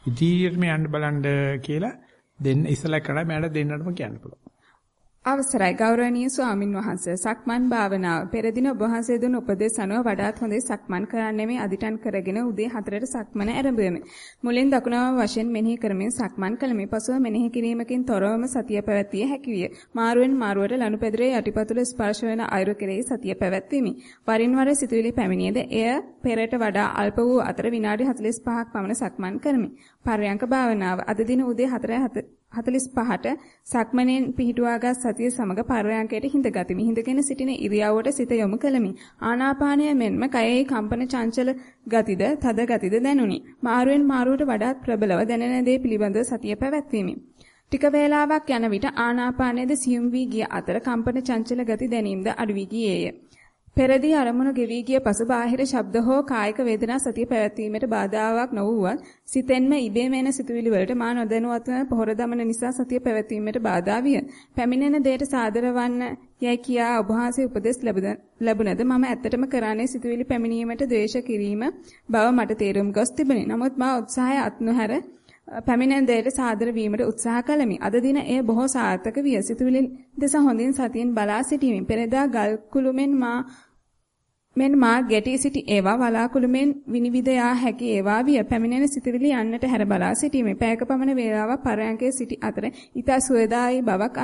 ඉදිරියටම යන්න බලන්න කියලා දෙන්න ඉස්සලා කරා මට දෙන්නටම කියන්න පුළුවන්. අවසරයි. ගෞරවනීය ස්වාමින් වහන්සේ සක්මන් භාවනාව පෙර දින ඔබ වහන්සේ දුන් උපදෙස් අනුව වඩාත් හොඳේ සක්මන් කරන්නෙමි අදිටන් කරගෙන උදේ 4ට සක්මන ආරම්භෙමි මුලින් දකුණම වශයෙන් මෙනෙහි කරමින් සක්මන් කළමි. පසුව මෙනෙහි කිරීමකින් තොරවම සතිය පැවැත්විය හැකි විය. මාරුවෙන් මාරුවට ලනුපැදුරේ යටිපතුල ස්පර්ශ වන අයුරු කෙරෙහි සතිය පැවැත්විමි. වරින් වර සිතුවිලි පැමිණියද එය පෙරට වඩා අල්ප වූ අතර විනාඩි 45ක් පමණ සක්මන් කරමි. පර්යංක භාවනාව අද දින උදේ 4 45ට සක්මණෙන් පිහිටුවාගත් සතිය සමග පරයන්කයට හිඳගතිමි. හිඳගෙන සිටින ඉරියව්වට සිත යොමු කළමි. ආනාපානය මෙන්ම කයෙහි කම්පන චංචල ගතිද, තද ගතිද දැනුනි. මාරුවෙන් මාරුවට වඩාත් ප්‍රබලව දැනෙන දේ පිළිබඳව සතිය පැවැත්විමි. ටික වේලාවක් යන විට ආනාපානයේද සියුම් වී ගිය අතර කම්පන චංචල ගති දැනීමද අඩු වී ගියේය. පෙරදී අරමුණු ගෙවි ගිය පසු බාහිර ශබ්ද හෝ කායික වේදනා සතිය පැවැත්වීමට බාධාාවක් නොවුවත් සිතෙන්ම ඉබේම එන සිතුවිලි වලට මා නොදැනුවත්වම පොහොර දමන නිසා සතිය පැවැත්වීමට බාධා විය. පැමිණෙන දෙයට සාදර වන්න යයි කියා ඔබ වහන්සේ උපදෙස් ලැබුණද මම ඇත්තටම කරන්නේ සිතුවිලි පැමිණීමට ද්වේෂ කිරීම බව මට තේරුම් ගොස් තිබුණි. නමුත් මා උත්සාහය අත්නොහැර පැමිණෙන දෙයට සාදර වීමට උත්සාහ කළමි. අද දින එය බොහෝ සාර්ථක විය. සිතුවිලි දෙස හොඳින් සතියෙන් බලා සිටීමෙන් පෙරදා ගල් කුළුමෙන් මා මෙන් මා ගැටී සිටි ඒවා වලාකුළු මෙන් විනිවිද යා හැකි ඒවා විය. පැමිණෙන සිතවිලි යන්නට හැර බලා සිටීමේ පැයක පමණ වේලාවක් පරයන්කේ සිටි අතර ඊතා සුවදායි බවක්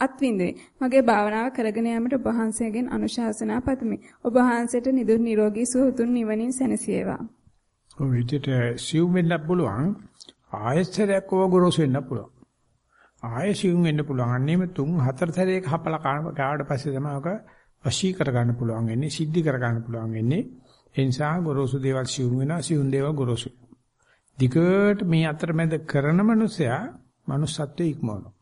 අත්විඳේ. මගේ භාවනාව කරගෙන යාමට ඔබ වහන්සේගෙන් අනුශාසනා පතමි. ඔබ වහන්සේට නිදුක් නිරෝගී සුව උතුම් නිවනින් සැනසේවා. ඔය විදිහට සිව් වෙන්න පුළුවන් ආයතරයක් ඔව ගොරෝසු වෙන්න පුළුවන්. ආයෙ සිව් වෙන්න පුළුවන්. අන්නේම තුන් හතර සැරේක හපලා කාවට පස්සේ තමයි ඔක වශී කර ගන්න පුළුවන් වෙන්නේ සිද්ධි කර ගන්න පුළුවන් වෙන්නේ. ඒ නිසා ගොරෝසු දේවල් සිවුම් වෙනවා සිවුම් දේවල් ගොරෝසු දිගට මේ අතරමැද කරන මනුස්සයා manussත්වයේ ඉක්මවනවා.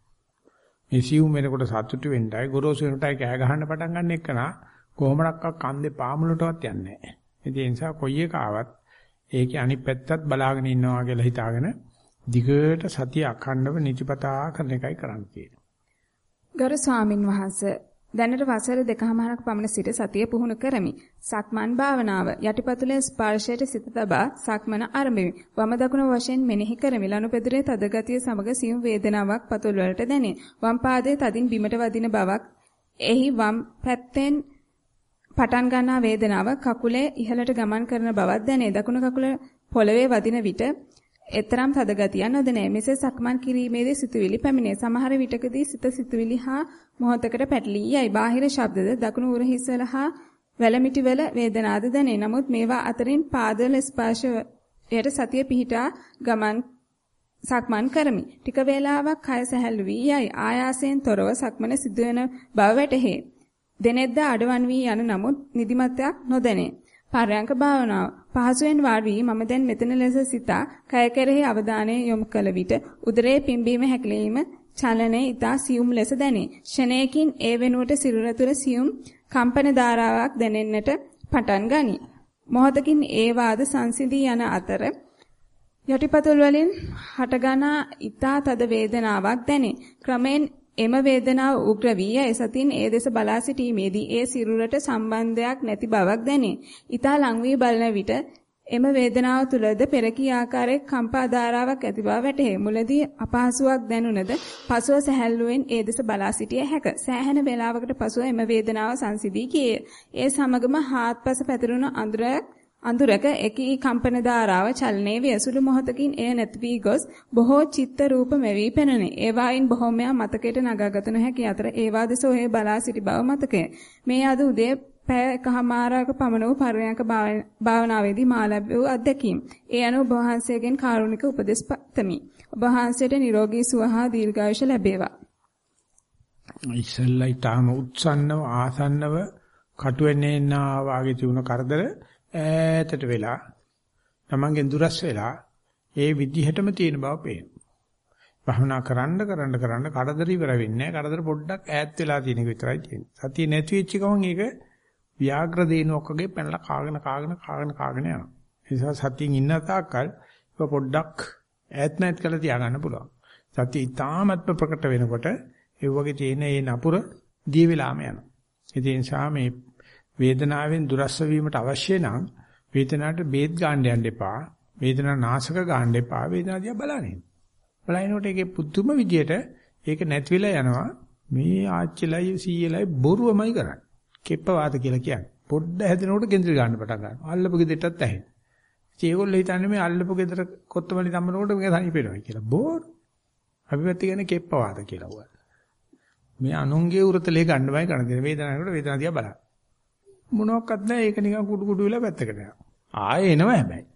මේ සිවුම් වෙනකොට සතුටු වෙන්නයි ගොරෝසු වෙනටයි කෑ ගහන්න පටන් ගන්න එකනා කොහොමඩක්ක කන්දේ පාමුලටවත් යන්නේ නැහැ. ඒ නිසා කොයි එක ආවත් ඒකේ අනිත් පැත්තත් බලාගෙන ඉන්නවා කියලා හිතාගෙන දිගට සතිය අඛණ්ඩව නිතිපතා කරන එකයි කරන්න තියෙන්නේ. ගරු ස්වාමින් වහන්සේ දැනට වසර දෙකමාරක් පමණ සිට සතිය පුහුණු කරමි. සක්මන් භාවනාව යටිපතුලේ ස්පර්ශයට සිත තබා සක්මන ආරම්භෙමි. වම දකුණ වශයෙන් මෙනෙහි කරමි. ලනුපෙදුරේ තද ගතිය සමග සියුම් වේදනාවක් පතුල් වලට දැනේ. වම් පාදයේ තදින් බිමට වදින බවක් එහි වම් පැත්තෙන් පටන් ගන්නා වේදනාව කකුලේ ඉහළට ගමන් කරන බවක් දැනේ. දකුණු කකුල පොළවේ වදින විට එතරම් තද ගතියක් නොදැනේ. මෙසේ සක්මන් කිරීමේදී සිතුවිලි පැමිණේ. සමහර විටකදී සිත සිතුවිලි හා මොහොතකට පැටලී යයි. බාහිර ශබ්දද දකුණු උරහිස්වල හා වැලමිටිවල වේදනාද දැනේ. නමුත් මේවා අතරින් පාදවල ස්පර්ශයට සතිය පිහිටා ගමන් සක්මන් කරමි. ටික වේලාවක් කය සැහැල්ලු වී යයි. ආයාසයෙන් තොරව සක්මන සිදුවන බව වැටහේ. දෙනෙද්ද අඩවන් වී යන නමුත් නිදිමතයක් නොදැනේ. පරයන්ක භාවනාව. පහසුවෙන් වාඩි වී මම දැන් මෙතන ලෙස සිතා කය කෙරෙහි අවධානය යොමු කළ විට උදරයේ පිම්බීම හැකිලිම චලනයේ ඊතා සියුම් ලෙස දැනේ. ෂණයකින් ඒ වෙනුවට සිරුර තුළ සියුම් කම්පන ධාරාවක් දැනෙන්නට පටන් ගනී. මොහොතකින් ඒ වාද සංසිඳී යන අතර යටිපතුල් වලින් හටගනා ඊතා තද වේදනාවක් දැනේ. ක්‍රමෙන් එම වේදනාව උග්‍ර වී ඇය සතින් ඒ දෙස බලා සිටීමේදී ඒ සිරුරට සම්බන්ධයක් නැති බවක් දැනේ. ඊතා ලං වී බලන විට එම වේදනාව තුලද පෙරකී ආකාරයේ කම්පා ධාරාවක් ඇති බව වැටහේ. මුලදී අපහසුාවක් දැනුණද පසුව සැහැල්ලුවෙන් ඒ දෙස බලා සිටිය හැක. සෑහෙන වේලාවකට පසුව එම වේදනාව සංසිඳී ගියේ. ඒ සමගම හාත්පස පැතිරුණු අඳුරක් අඳුරක එකී කම්පන ධාරාව චලනයේ වියසුළු මොහොතකින් එය නැති වී ගොස් බොහෝ චිත්ත රූප මෙවි පෙනුනේ. ඒවායින් බොහෝමයක් මතකයට නගාගත නොහැකි අතර ඒවා දෙස ඔහේ බලා සිටි බව මතකය. මේ අද උදේ පැය එකහමාරක පමණ වූ පරයන්ක භාවනාවේදී මා ලැබූ අත්දැකීම්. ඒ අනුව ඔබ වහන්සේගෙන් කාරුණික උපදෙස් පතමි. ඔබ වහන්සේට නිරෝගී සුව හා දීර්ඝායුෂ ලැබේවා. ඉස්සල්ලා ඊටම උත්සන්නව ආසන්නව කටුවෙන්නේ නා වාගේ තිබුණ කරදර ඈතට වෙලා තමන්ගෙන් දුරස් වෙලා ඒ විදිහටම තියෙන බව පේනවා. භවනා කරන්න කරන්න කරන්න කරදර ඉවර වෙන්නේ නැහැ. කරදර පොඩ්ඩක් ඈත් වෙලා තියෙන එක විතරයි තියෙන්නේ. සතිය නැති වෙච්ච ගමන් ඒක ව්‍යාග්‍ර දේනුවක් වගේ පැනලා කාගෙන කාගෙන කාගෙන කාගෙන යනවා. ඒ නිසා සතියින් ඉන්න තාක්කල් ඒක පොඩ්ඩක් ඈත් නැත් කරලා තියාගන්න පුළුවන්. සතිය ඊටාමත්ම ප්‍රකට වෙනකොට ඒ වගේ තියෙන ඒ නපුර දිය වෙලාම යනවා. ඒ නිසා මේ වේදනාවෙන් දුරස්ස වීමට අවශ්‍ය නම් වේදනාවට බේත් ගන්න යන්න එපා. වේදනා නාශක ගන්න එපා. වේදනාව දිහා බලන්න. බලනකොට ඒකේ පුදුම විදියට ඒක නැති වෙලා යනවා. මේ ආච්චිලයි සීයලයි බොරුවමයි කරන්නේ. කෙප්ප වාත කියලා කියන්නේ. පොඩ්ඩ හැදෙනකොට කේන්ද්‍ර ගන්න පටන් ගන්නවා. අල්ලපු ගෙදරටත් ඇහෙන. ඉතින් ඒගොල්ලෝ හිතන්නේ මේ අල්ලපු ගෙදර කොත්තමලි තම්බනකොට මේක තනිපෙනවා කියලා. බොරු. අපි පැත්ත කියන්නේ කෙප්ප වාත කියලා වුණා. මේ අනුන්ගේ උරතලේ ගන්න බයි කරන දේ වේදනාවකට වේදනාව දිහා බලන්න. මොනවත් නැහැ ඒක නිකන් කුඩු කුඩු වෙලා පැත්තකට යනවා. ආයෙ එනවා හැබැයි.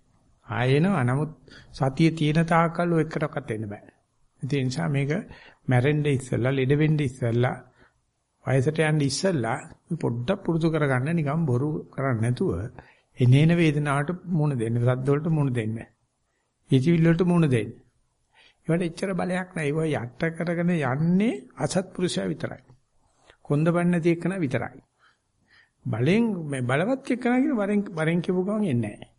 ආයෙ එනවා. නමුත් සතිය තියෙන තාක්කල් ඔය එකටවත් එන්න බෑ. ඒ නිසා මේක මැරෙන්න ඉස්සෙල්ලා ලෙඩ වෙන්න ඉස්සෙල්ලා වයසට යන්න ඉස්සෙල්ලා පොඩ්ඩක් පුරුදු කරගන්න නිකන් බොරු කරන්නේ නැතුව එනේන වේදනාවට මුණ දෙන්න. සද්ද වලට මුණ දෙන්න. හිතවිල්ල වලට මුණ දෙන්න. ඒවට එච්චර බලයක් නැහැ. ඒව යට කරගෙන යන්නේ අසත්පුරුෂයා විතරයි. කොන්දපන්න නැති එකන විතරයි. බලෙන් මේ බලවත් එක්කන කියන වරෙන් වරෙන් කියපු ගමන් එන්නේ නැහැ.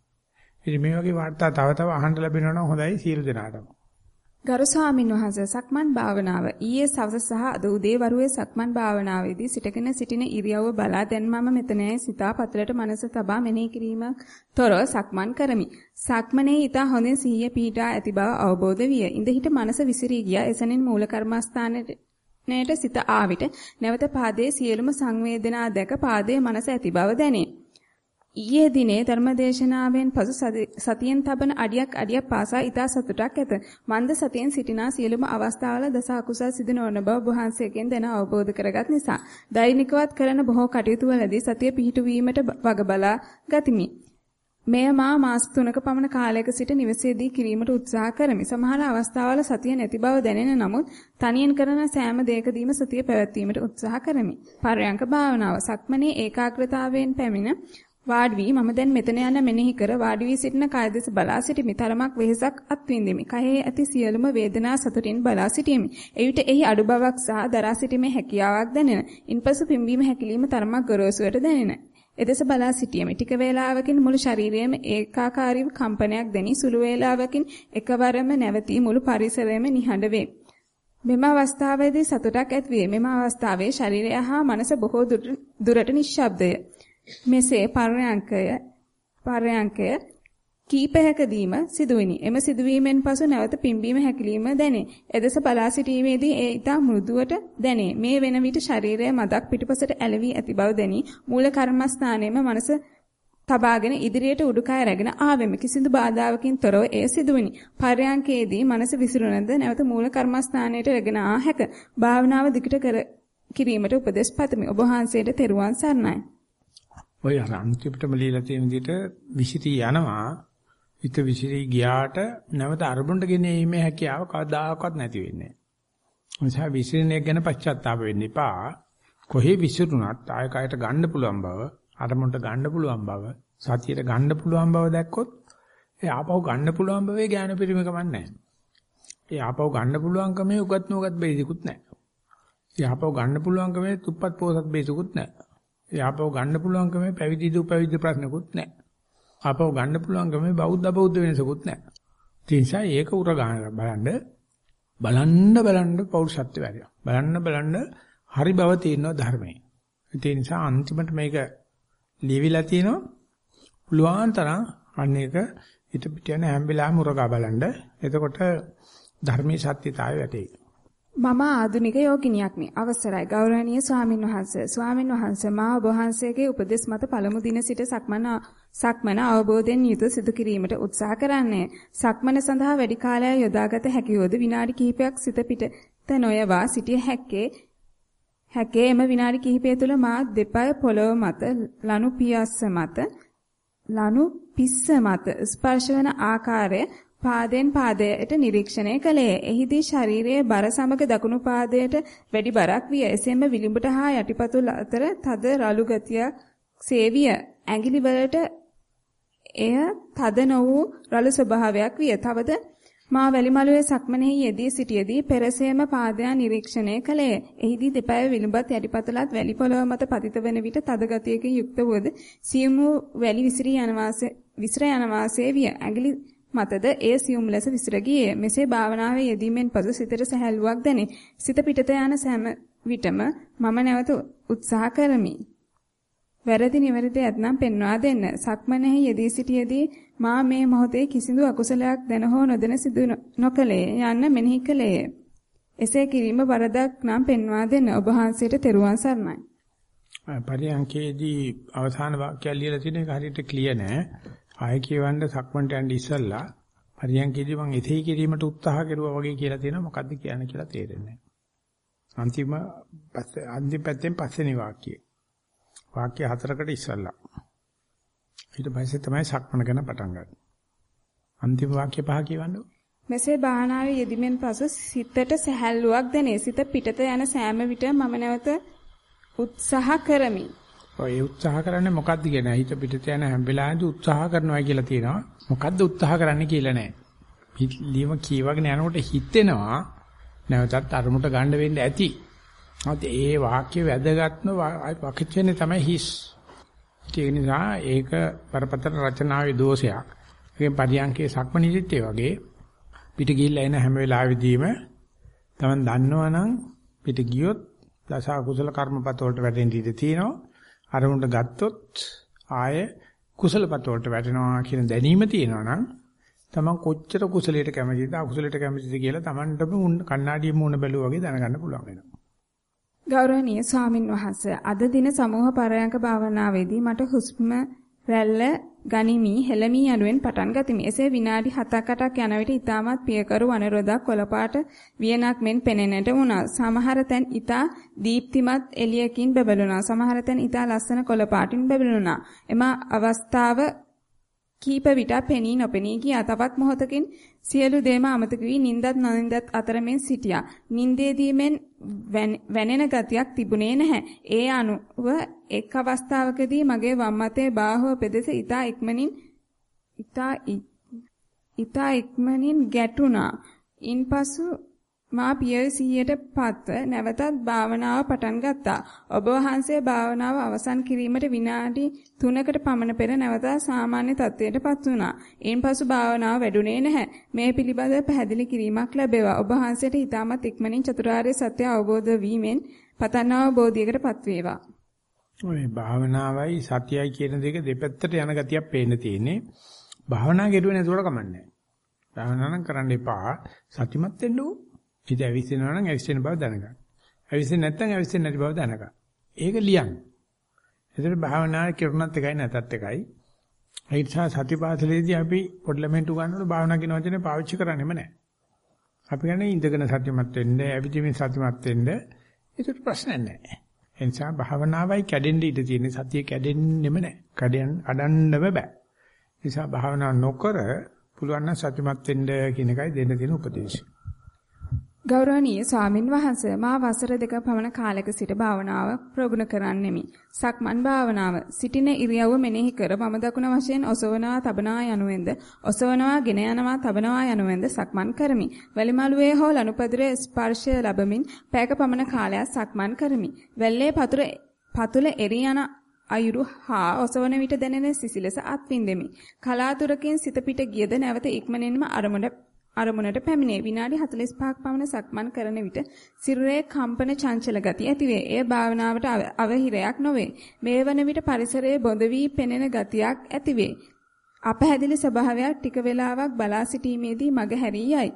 ඉතින් මේ වගේ වාර්තා තව තව අහන්න ලැබෙනවා නම් හොඳයි සියලු දෙනාටම. ගරු ස්වාමීන් වහන්සේ සක්මන් භාවනාව ඊයේ සවස සහ අද උදේ වරුවේ සක්මන් භාවනාවේදී සිටගෙන සිටින ඉරියව්ව බලා දැන් මම මෙතනයි සිතා පතුලට මනස තබා මෙනෙහි කිරීමක් තොරව සක්මන් කරමි. සක්මනේ ඊට හොඳින් සිහිය පීඩා ඇති බව අවබෝධ විය. ඉඳ හිට මනස විසිරී ගියා. එසැනින් මූල කර්මස්ථානයේ නේට සිත ආවිට නැවත පාදයේ සියලුම සංවේදනා දැක පාදයේ මනස ඇති බව දැනේ. ඊයේ දිනේ ධර්මදේශනාවෙන් පසු සතියෙන් තබන අඩියක් අඩියක් පාසා ඊතා සතුටක් ඇත. මන්ද සතියෙන් සිටිනා සියලුම අවස්ථාවල දස අකුසල් සිදු නොවන බව වහන්සේගෙන් දැන අවබෝධ කරගත් නිසා දෛනිකවත් කරන බොහෝ කටයුතු වලදී සතිය පිහිටුවීමට වග බලා ගතිමි. මෙය මා මාස 3ක පමණ කාලයක සිට නිවසේදී කිරීමට උත්සාහ කරමි. සමහර අවස්ථාවල සතිය නැති බව දැනෙන නමුත් තනියෙන් කරන සෑම දෙයකදීම සතිය පැවැත්වීමට උත්සාහ කරමි. පරයන්ක භාවනාව සක්මනේ ඒකාග්‍රතාවයෙන් පැමිණ වාඩි වී මම දැන් මෙතන යන මෙනෙහි කර වාඩි වී සිටින කය දෙස බලා සිටිමි. තරමක් වෙහෙසක් අත්විඳෙමි. කයෙහි ඇති සියලුම වේදනා සතුටින් බලා සිටිමි. එවිට එහි අඩු බවක් සහ දරා සිටීමේ හැකියාවක් දැනෙන. ඉන්පසු පිම්බීම හැකිලිම තරමක් ගොරෝසුවට දැනෙන. එදෙස බලා සිටියමි. ටික වේලාවකින් මුළු ශරීරයේම ඒකාකාරීව කම්පනයක් දැනි සුළු වේලාවකින් එකවරම නැවතී මුළු පරිසරයම නිහඬ වේ. මෙම අවස්ථාවේදී සතුටක් ඇතිවේ. මෙම අවස්ථාවේ ශරීරය හා මනස බොහෝ දුරට නිශ්ශබ්දය. මෙසේ පරයන්කය පරයන්කය කීපයකදීම සිදුවිනි. එම සිදුවීමෙන් පසු නැවත පිම්බීම හැකිලිම දැනේ. එදෙස බලා සිටීමේදී ඒ ඊට මෘදුවට දැනේ. මේ වෙන විට ශරීරයේ මදක් පිටුපසට ඇලවි ඇති බව දැනි මූල කර්මස්ථානයේම මනස තබාගෙන ඉදිරියට උඩුකය රැගෙන ආවෙමි. කිසිදු බාධාවකින් තොරව එය සිදුවිනි. පරයන්කේදී මනස විසිරුණද නැවත මූල කර්මස්ථානයට රැගෙන ආ හැක. භාවනාව දිගට කර කිරීමට උපදෙස් පතමි. ඔබ වහන්සේට තෙරුවන් සරණයි. ඔය අර අන්තිමටම লীලා තියෙන විදිහට විසිරී යනවා. හිත විසිරී ගියාට නැවත අරමුණට ගෙනීමේ හැකියාව කවදාකවත් නැති වෙන්නේ නැහැ. නිසා විසිරෙන එක ගැන පශ්චාත්තාප වෙන්න එපා. කොහේ විසිරුණත් ආය කයට ගන්න පුළුවන් බව, අරමුණට ගන්න පුළුවන් බව, සතියට ගන්න පුළුවන් බව දැක්කොත් ඒ ආපහු ගන්න පුළුවන් බවේ ඥාන පරිමකමක් නැහැ. ඒ ආපහු ගන්න පුළුවන්කමේ උගත් නුගත් බේසිකුත් නැහැ. ඒ ආපහු ගන්න පුළුවන්කමේ තුප්පත් පොසත් බේසිකුත් නැහැ. ඒ ආපහු ගන්න පුළුවන්කම පැවිදි දු පැවිදි ප්‍රශ්නකුත් නැහැ. ආපහු ගන්න පුළුවන්කම බෞද්ධ බෞද්ධ වෙනසකුත් නැහැ. ඒ නිසා ඒක උර ගන්න බලන්න බලන්න බලන්න පෞරුෂත්වය වැඩි. බලන්න බලන්න හරි බව තියෙනවා ධර්මයේ. ඒ නිසා අන්තිමට මේක ලියවිලා තියෙනවා. පුළුවන් තරම් අන්න ඒක හිත පිට යන හැම වෙලාවෙම උරගා බලන්න. එතකොට ධර්මයේ සත්‍යතාවය වැටේ. මම ආදුනික යෝගිනියක්නි. අවසරයි ගෞරවනීය ස්වාමින් වහන්සේ. ස්වාමින් වහන්සේ මා ඔබ වහන්සේගේ උපදෙස් මත පළමු දින සිට සක්මන සක්මන අවබෝධයෙන් යුතුව සිදු කිරීමට උත්සාහ කරන්නේ. සක්මන සඳහා වැඩි කාලයක් යොදාගත හැකියොද විනාඩි කිහිපයක් සිත පිටත නොයවා සිටිය හැක්කේ හැකේ එම විනාඩි කිහිපය තුළ මා දෙපය පොළොව මත ලනු පියස්ස මත ලනු පිස්ස මත ස්පර්ශ වන ආකාරය පාදයෙන් පාදයට නිරීක්ෂණය කළේ. එහිදී ශරීරයේ බර සමග දකුණු පාදයට වැඩි බරක් විය. එසේම විලිඹට හා යටිපතුල් අතර තද රළු ගතියක් සේවිය. ඇඟිලි වලට එය තද නො වූ රළු ස්වභාවයක් විය. තවද මා වැලිමලුවේ සක්මනෙහි යෙදී සිටියේදී පෙරසේම පාදයන් නිරීක්ෂණය කළේ. එහිදී දෙපය විලුඹත් යටිපතුලත් වැලි පොළව මත පතිත වන විට තද ගතියකින් යුක්ත වූද සියුම් වැලි විසිරී යන වාසේ විසිර යන වාසේ විය. ඇඟිලි මතද එය සියුම් ලෙස විසිර ගියේ. මෙසේ භාවනාවේ යෙදීමෙන් පසු සිතට සැහැල්ලුවක් දැනේ. සිත පිටත යන සෑම විටම මම නැවත උත්සාහ කරමි. වැරදි නිවැරදි ඇතනම් පෙන්වා දෙන්න. සක්මනෙහි යෙදී සිටියේදී මා මේ මොහොතේ කිසිදු අකුසලයක් දැන හෝ නොදැන සිදු නොකලේ යන්න මෙනෙහි කළේය. එසේ කිරීම වරදක් නම් පෙන්වා දෙන්න ඔබ වහන්සේට තෙරුවන් සරණයි. පරියන්කේදී අවසාන වාක්‍යය ලියලා තියෙන එක හරියට ක්ලියර් නෑ. ආයෙ කියවන්න සක්මන්ට යන්න ඉස්සෙල්ලා පරියන්කේදී මම එතෙහි කිරීමට උත්සාහ කරුවා වගේ කියලා තියෙනවා මොකද්ද කියන්න කියලා තේරෙන්නේ නෑ. අන්තිම පස්සේ අන්තිම පැත්තෙන් පස්සේනි වාක්‍යය. වාක්‍ය හතරකට ඉස්සෙල්ලා. ඊට පස්සේ තමයි සක්මන ගැන පටන් ගන්න. අන්තිම වාක්‍ය පහ කියවන්නකො. මෙසේ භාවනාවේ යෙදීමෙන් පසු සිතට සැහැල්ලුවක් දැනේ. සිත පිටත යන සෑම විට මම නැවත උත්සාහ කරමි. ඔය උත්සාහ කරන්නේ මොකද්ද කියන හිත පිටත යන හැම වෙලාවෙදී උත්සාහ කරනවා කියලා තියෙනවා. මොකද්ද උත්සාහ කරන්නේ කියලා නෑ. ලියම කියවගෙන යනකොට හිතෙනවා නැවතත් අරමුණට ගන්න වෙන්න ඇති. නමුත් ඒ වාක්‍ය වැදගත්ම වාක්‍යචනේ තමයි හිස්. ඒ නිසා ඒක පරපතර රචනාවේ දෝෂයක්. ඒකෙන් පරියන්කේ සක්මනිදිත් ඒ වගේ පිට ගිහිල්ලා එන හැම වෙලාවෙදීම තමන් දන්නවනම් පිට ගියොත් දස අකුසල කර්මපත වලට වැටෙන්න ඉඩ තියෙනවා. අරමුණට ගත්තොත් ආය කුසලපත වලට වැටෙනවා කියන දැනීම තියෙනවා නම් තමන් කොච්චර කුසලයට කැමතිද අකුසලයට කැමතිද කියලා තමන්ටම කණ්ණාඩියේ මූණ බැලුවා වගේ දැනගන්න පුළුවන් වෙනවා. ගෞරවනීය ස්වාමින් වහන්සේ අද දින සමූහ පරයන්ක භාවනාවේදී මට හුස්ම රැල්ල ගනිමි හෙළමි යනුවෙන් පටන් ගතිමි. එසේ විනාඩි 7ක් 8ක් යන විට ඊටමත් පියකරු වනරොදක් කොළපාට වියනක් මෙන් පෙනෙන්නට වුණා. සමහර තැන් ඊටා දීප්තිමත් එළියකින් බබළුණා. සමහර තැන් ඊටා ලස්සන කොළපාටින් බබළුණා. එම අවස්ථාව කීප විට පෙනී නොපෙනී ගියා. තවත් මොහොතකින් සියලු දේම අමතක වී නින්දත් නොනින්දත් අතරමෙන් සිටියා. නින්දේදී මෙන් වැනෙන ගතියක් තිබුණේ නැහැ. ඒ අනුව එක් අවස්ථාවකදී මගේ වම් අතේ බාහුව පෙදෙස ඊතා ඉක්මනින් ඊතා ඊතා ඉක්මනින් ගැටුණා. ඉන්පසු මා පියවි 100ට පත්ව නැවතත් භාවනාව පටන් ගත්තා. ඔබ වහන්සේ භාවනාව අවසන් කිරීමට විනාඩි 3කට පමණ පෙර නැවත සාමාන්‍ය තත්ත්වයටපත් වුණා. ඉන්පසු භාවනාව වැඩුණේ නැහැ. මේ පිළිබඳව පැහැදිලි කිරීමක් ලැබෙවා. ඔබ වහන්සේට ඊටමත් ඉක්මනින් චතුරාර්ය සත්‍ය අවබෝධ වීමෙන් පතන අවබෝධයකටපත් වේවා. ඔය භාවනාවයි සතියයි කියන දෙක දෙපැත්තට යන ගතියක් පේන්න තියෙන්නේ. භාවනා කෙරුවේ නැතුවට කමන්නේ නැහැ. භාවනා නම් කරන්න එපා. සතිමත් වෙන්න ඕන. හිත ඇවිස්සෙනවා නම් ඇවිස්සෙන බව දැනගන්න. ඇවිස්සෙන්නේ නැත්නම් ඇවිස්සෙන්නේ නැති බව දැනගන්න. ඒක ලියන්න. එතන භාවනා කරුණත් එකයි නැතත් එකයි. ඒ නිසා සතිපාසලේදී අපි පොඩ්ඩලමෙන්ටු ගන්නකොට භාවනා කියන වචනේ පාවිච්චි කරන්නේම නැහැ. අපි කියන්නේ ඉඳගෙන සතියමත් වෙන්න, ඇවිදින්න සතියමත් වෙන්න. ඒකට ප්‍රශ්නයක් නැහැ. ඒ නිසා භාවනාවයි කැඩෙන්න ඉඩ තියෙන සතිය කැඩෙන්නෙම නැහැ. කැඩෙන්න අඩන්නම බෑ. ඒ නිසා භාවනා නොකර පුළුවන් නම් සතියමත් වෙන්න කියන එකයි දෙන්න තියෙන උපදේශය. ගෞරවනීය ස්වාමින් වහන්සේ මා වසර දෙක පමණ කාලයක සිට භාවනාව ප්‍රගුණ කරන්නෙමි. සක්මන් භාවනාව සිටින ඉරියව්ව මෙනෙහි කර වම දකුණ වශයෙන් ඔසවනවා තබනවා යනුවෙන්ද ඔසවනවා ගෙන යනවා තබනවා යනුවෙන්ද සක්මන් කරමි. වැලිමලුවේ හෝ ලනුපදුරේ ස්පර්ශය ලැබමින් පැයක පමණ කාලයක් සක්මන් කරමි. වැල්ලේ පතුර පතුල එරි යන අයුරු හා ඔසවන විට දැනෙන සිසිලස අත්විඳෙමි. කලාතුරකින් සිත පිට ගියද නැවත ඉක්මනින්ම අරමුණ අරමුණට පැමිණේ විනාඩි 45ක් පමණ සක්මන් කරන විට සිරුරේ කම්පන චංචල ගති ඇතිවේ. එය භාවනාවට අවහිරයක් නොවේ. මේ වන විට පරිසරයේ බොඳ වී පෙනෙන ගතියක් ඇතිවේ. අපහැදිලි ස්වභාවයක් ටික වේලාවක් බලා සිටීමේදී මග හැරී යයි.